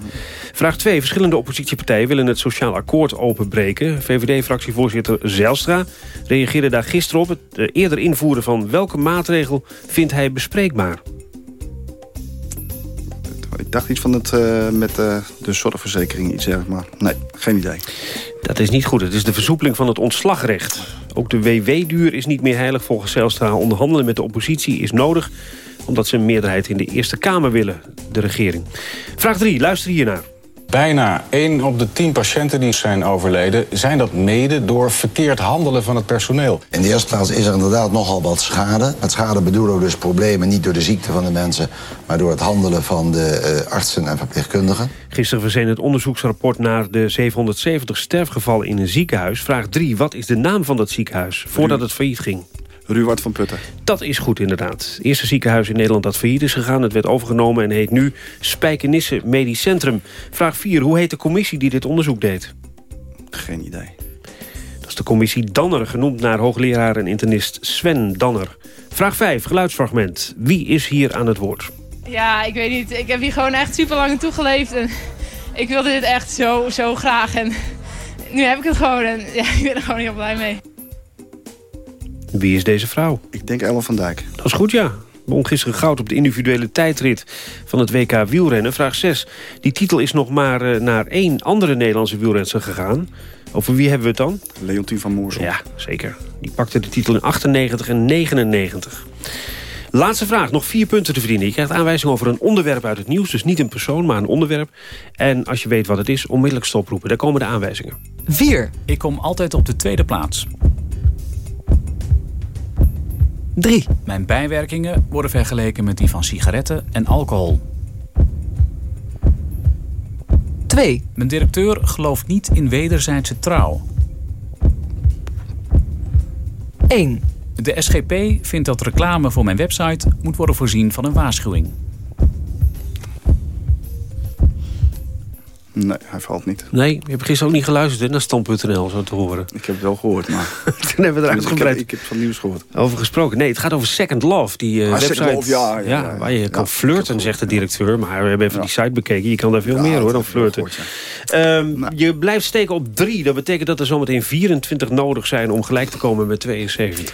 Vraag 2. Verschillende oppositiepartijen willen het sociaal akkoord openbreken. VVD-fractievoorzitter Zijlstra reageerde daar gisteren op. Het eh, eerder invoeren van welke maatregel vindt hij bespreekbaar? Ik dacht iets van het eh, met eh, de zorgverzekering, iets erg, maar nee, geen idee. Dat is niet goed. Het is de versoepeling van het ontslagrecht. Ook de WW-duur is niet meer heilig volgens Zijlstra. Onderhandelen met de oppositie is nodig... omdat ze een meerderheid in de Eerste Kamer willen, de regering. Vraag 3, luister hiernaar. Bijna 1 op de 10 patiënten die zijn overleden... zijn dat mede door verkeerd handelen van het personeel. In de eerste plaats is er inderdaad nogal wat schade. Met schade bedoelen we dus problemen niet door de ziekte van de mensen... maar door het handelen van de eh, artsen en verpleegkundigen. Gisteren verscheen het onderzoeksrapport naar de 770 sterfgevallen in een ziekenhuis. Vraag 3, wat is de naam van dat ziekenhuis voordat het failliet ging? Ruwart van Putten. Dat is goed inderdaad. Het eerste ziekenhuis in Nederland dat failliet is gegaan. Het werd overgenomen en heet nu Spijkenisse Medisch Centrum. Vraag 4, hoe heet de commissie die dit onderzoek deed? Geen idee. Dat is de commissie Danner, genoemd naar hoogleraar en internist Sven Danner. Vraag 5, geluidsfragment. Wie is hier aan het woord? Ja, ik weet niet. Ik heb hier gewoon echt super lang naartoe geleefd. En ik wilde dit echt zo, zo graag. En nu heb ik het gewoon. En ja, ik ben er gewoon heel blij mee. Wie is deze vrouw? Ik denk Ellen van Dijk. Dat is goed, ja. Won gisteren goud op de individuele tijdrit van het WK wielrennen. Vraag 6. Die titel is nog maar eh, naar één andere Nederlandse wielrenster gegaan. Over wie hebben we het dan? Leontien van Moorsel. Ja, zeker. Die pakte de titel in 98 en 99. Laatste vraag, nog vier punten te verdienen. Je krijgt aanwijzing over een onderwerp uit het nieuws. Dus niet een persoon, maar een onderwerp. En als je weet wat het is, onmiddellijk stoproepen. Daar komen de aanwijzingen. 4. Ik kom altijd op de tweede plaats. 3. Mijn bijwerkingen worden vergeleken met die van sigaretten en alcohol. 2. Mijn directeur gelooft niet in wederzijdse trouw. 1. De SGP vindt dat reclame voor mijn website moet worden voorzien van een waarschuwing. Nee, hij valt niet. Nee, je hebt gisteren ook niet geluisterd hè, naar Stand.nl, zo te horen. Ik heb het wel gehoord, maar... Toen hebben we er ik, uitgebreid heb, ik heb van nieuws gehoord. over gesproken. Nee, het gaat over Second Love, die eh, Ah, website. Second Love, ja, ja, ja, waar je kan Ja, flirten, zegt de directeur. Maar we hebben even die site bekeken. Je kan daar veel Ja, meer hoor dan flirten. Ehm, Je blijft steken op drie. Dat betekent dat er zometeen 24 nodig zijn om gelijk te komen met 72.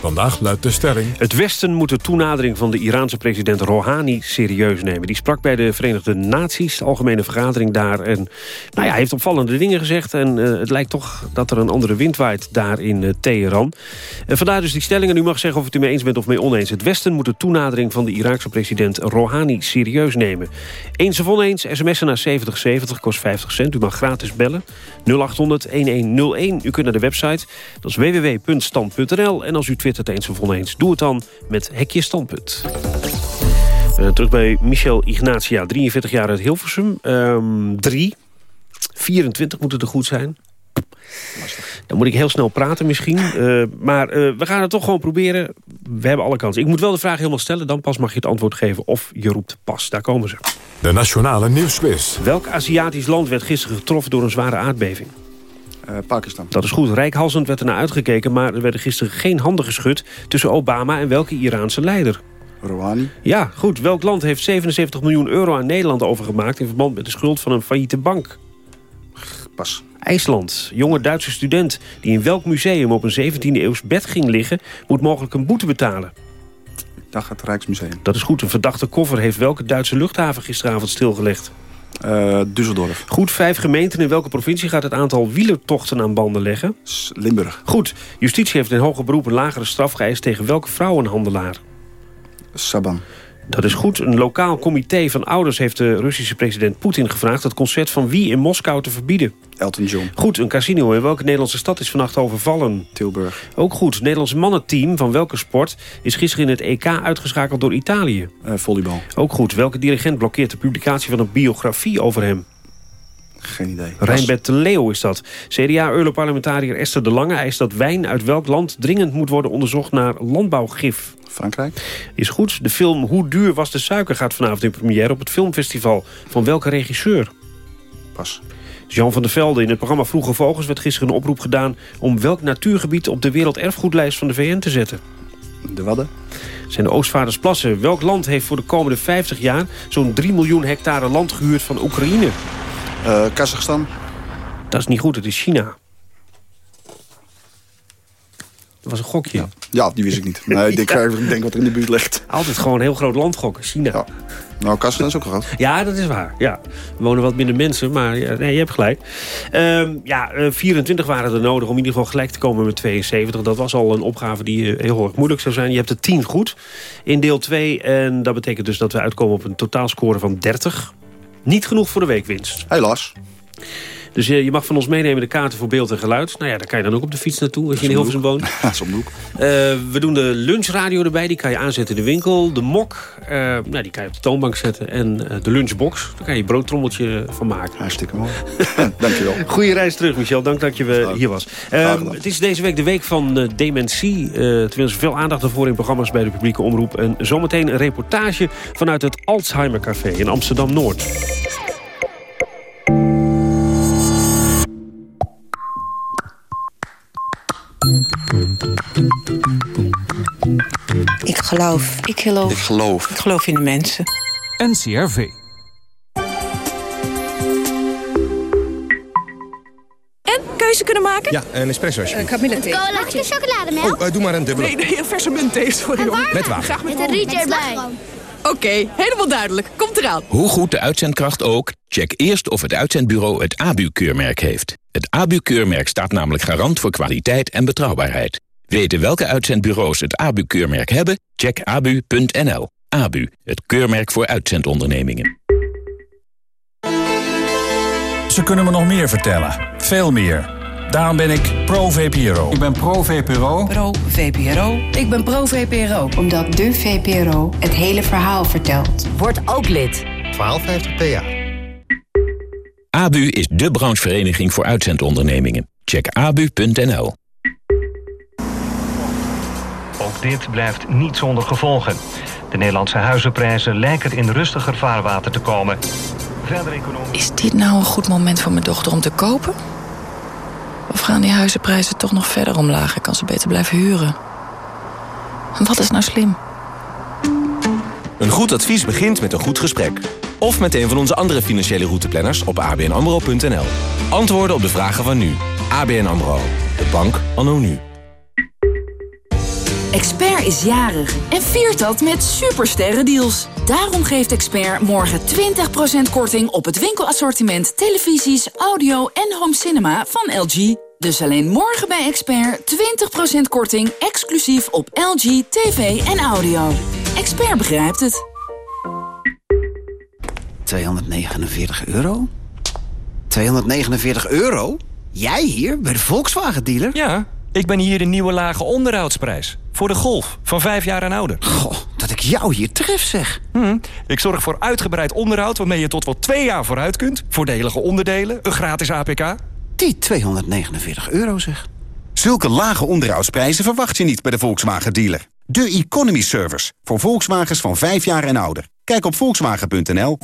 Vandaag luidt de stelling... Het Westen moet de toenadering van de Iraanse president Rouhani serieus nemen. Die sprak bij de Verenigde Naties, de algemene vergadering daar. En nou ja, heeft opvallende dingen gezegd. En uh, het lijkt toch dat er een andere wind waait daar in uh, Teheran. En vandaar dus die stelling. En u mag zeggen of u het ermee eens bent of mee oneens. Het Westen moet de toenadering van de Iraakse president Rouhani serieus nemen. Eens of oneens, sms'en naar 7070, kost 50 cent. U mag gratis bellen. 0800-1101. U kunt naar de website. Dat is www.stand.nl. En als u twittert eens of oneens, doe het dan met Hekje Standpunt. Uh, terug bij Michel Ignatia, 43 jaar uit Hilversum. Um, 3, 24 moet het er goed zijn. Dan moet ik heel snel praten misschien. Uh, maar uh, we gaan het toch gewoon proberen. We hebben alle kansen. Ik moet wel de vraag helemaal stellen. Dan pas mag je het antwoord geven of je roept pas. Daar komen ze. De Nationale Nieuwsquiz. Welk Aziatisch land werd gisteren getroffen door een zware aardbeving? Uh, Pakistan. Dat is goed. Rijkhalsend werd er naar uitgekeken... maar er werden gisteren geen handen geschud tussen Obama en welke Iraanse leider? Rouhani. Ja, goed. Welk land heeft 77 miljoen euro aan Nederland overgemaakt... in verband met de schuld van een failliete bank? Pas. IJsland. Jonge Duitse student die in welk museum op een 17e eeuws bed ging liggen... moet mogelijk een boete betalen. Ik dacht het Rijksmuseum. Dat is goed. Een verdachte koffer heeft welke Duitse luchthaven gisteravond stilgelegd? Uh, Düsseldorf. Goed, vijf gemeenten. In welke provincie gaat het aantal wielertochten aan banden leggen? Limburg. Goed, justitie heeft in hoger beroep een lagere straf geëist... tegen welke vrouwenhandelaar? Saban. Dat is goed. Een lokaal comité van ouders heeft de Russische president Poetin gevraagd... het concert van wie in Moskou te verbieden. Elton John. Goed, een casino in welke Nederlandse stad is vannacht overvallen? Tilburg. Ook goed. Het Nederlandse mannenteam van welke sport... is gisteren in het EK uitgeschakeld door Italië? Uh, volleybal. Ook goed. Welke dirigent blokkeert de publicatie van een biografie over hem? Geen idee. Rijnbert de Leeuw is dat. CDA-europarlementariër Esther de Lange eist dat wijn uit welk land dringend moet worden onderzocht naar landbouwgif. Frankrijk. Is goed. De film Hoe duur was de suiker gaat vanavond in première op het filmfestival. Van welke regisseur? Pas. Jean van der Velde in het programma Vroege Vogels werd gisteren een oproep gedaan... om welk natuurgebied op de werelderfgoedlijst van de VN te zetten. De Wadden. zijn de Oostvaardersplassen. Welk land heeft voor de komende 50 jaar zo'n 3 miljoen hectare land gehuurd van Oekraïne? Uh, Kazachstan. Dat is niet goed, het is China. Dat was een gokje. Ja, ja die wist ik niet. Nee, ik denk, ja. ik denk wat er in de buurt ligt. Altijd gewoon een heel groot land gokken, China. Ja. Nou, Kazachstan is ook groot. Ja, dat is waar. Ja. Er wonen wat minder mensen, maar ja, nee, je hebt gelijk. Um, ja, uh, 24 waren er nodig om in ieder geval gelijk te komen met 72. Dat was al een opgave die uh, heel erg moeilijk zou zijn. Je hebt er 10 goed in deel 2. En dat betekent dus dat we uitkomen op een totaalscore van 30. Niet genoeg voor de weekwinst. Helaas. Dus je, je mag van ons meenemen de kaarten voor beeld en geluid. Nou ja, daar kan je dan ook op de fiets naartoe als je in Hilversum woont. Ja, is om hoek. Uh, we doen de lunchradio erbij, die kan je aanzetten in de winkel. De mok, uh, nou, die kan je op de toonbank zetten. En de lunchbox, daar kan je je broodtrommeltje van maken. Hartstikke mooi. Dankjewel. Goeie reis terug, Michel. Dank dat je we hier was. het is deze week de week van dementie. tenminste, veel aandacht ervoor in programma's bij de publieke omroep. En zometeen een reportage vanuit het Alzheimer Café in Amsterdam-Noord. Ik geloof. Ik geloof. Ik geloof. Ik geloof in de mensen. NCRV. En keuze kunnen maken? Ja, een espresso alsjeblieft. Uh. Mag ik een chocolademelk? Oh, uh, doe maar een dubbele. Nee, nee, een verse muntthee, sorry hoor. Met water. Graag met, met een rietje erbij. Oké, okay, helemaal duidelijk. Komt eraan. Hoe goed de uitzendkracht ook, check eerst of het uitzendbureau het ABU-keurmerk heeft. Het ABU-keurmerk staat namelijk garant voor kwaliteit en betrouwbaarheid. Weten welke uitzendbureaus het ABU-keurmerk hebben? Check abu.nl. ABU, het keurmerk voor uitzendondernemingen. Ze kunnen me nog meer vertellen. Veel meer. Daarom ben ik pro-VPRO. Ik ben pro-VPRO. Pro-VPRO. Ik ben pro-VPRO. Omdat de VPRO het hele verhaal vertelt. Word ook lid. 1250 PA. ABU is de branchevereniging voor uitzendondernemingen. Check abu.nl. Ook dit blijft niet zonder gevolgen. De Nederlandse huizenprijzen lijken in rustiger vaarwater te komen. Verder economie... Is dit nou een goed moment voor mijn dochter om te kopen? Of gaan die huizenprijzen toch nog verder omlaag en kan ze beter blijven huren? Wat is nou slim? Een goed advies begint met een goed gesprek. Of met een van onze andere financiële routeplanners op abnamro.nl. Antwoorden op de vragen van nu. ABN AMRO. De bank anno nu. Expert is jarig en viert dat met supersterrendeals. Daarom geeft Expert morgen 20% korting op het winkelassortiment televisies, audio en home cinema van LG. Dus alleen morgen bij Expert 20% korting exclusief op LG, tv en audio. Expert begrijpt het. 249 euro? 249 euro? Jij hier, bij de Volkswagen-dealer? Ja, ik ben hier de nieuwe lage onderhoudsprijs. Voor de Golf, van vijf jaar en ouder. Goh, dat ik jou hier tref, zeg. Hm, ik zorg voor uitgebreid onderhoud waarmee je tot wel twee jaar vooruit kunt. Voordelige onderdelen, een gratis APK. Die 249 euro, zeg. Zulke lage onderhoudsprijzen verwacht je niet bij de Volkswagen-dealer. De Economy Service, voor Volkswagens van 5 jaar en ouder. Kijk op volkswagen.nl.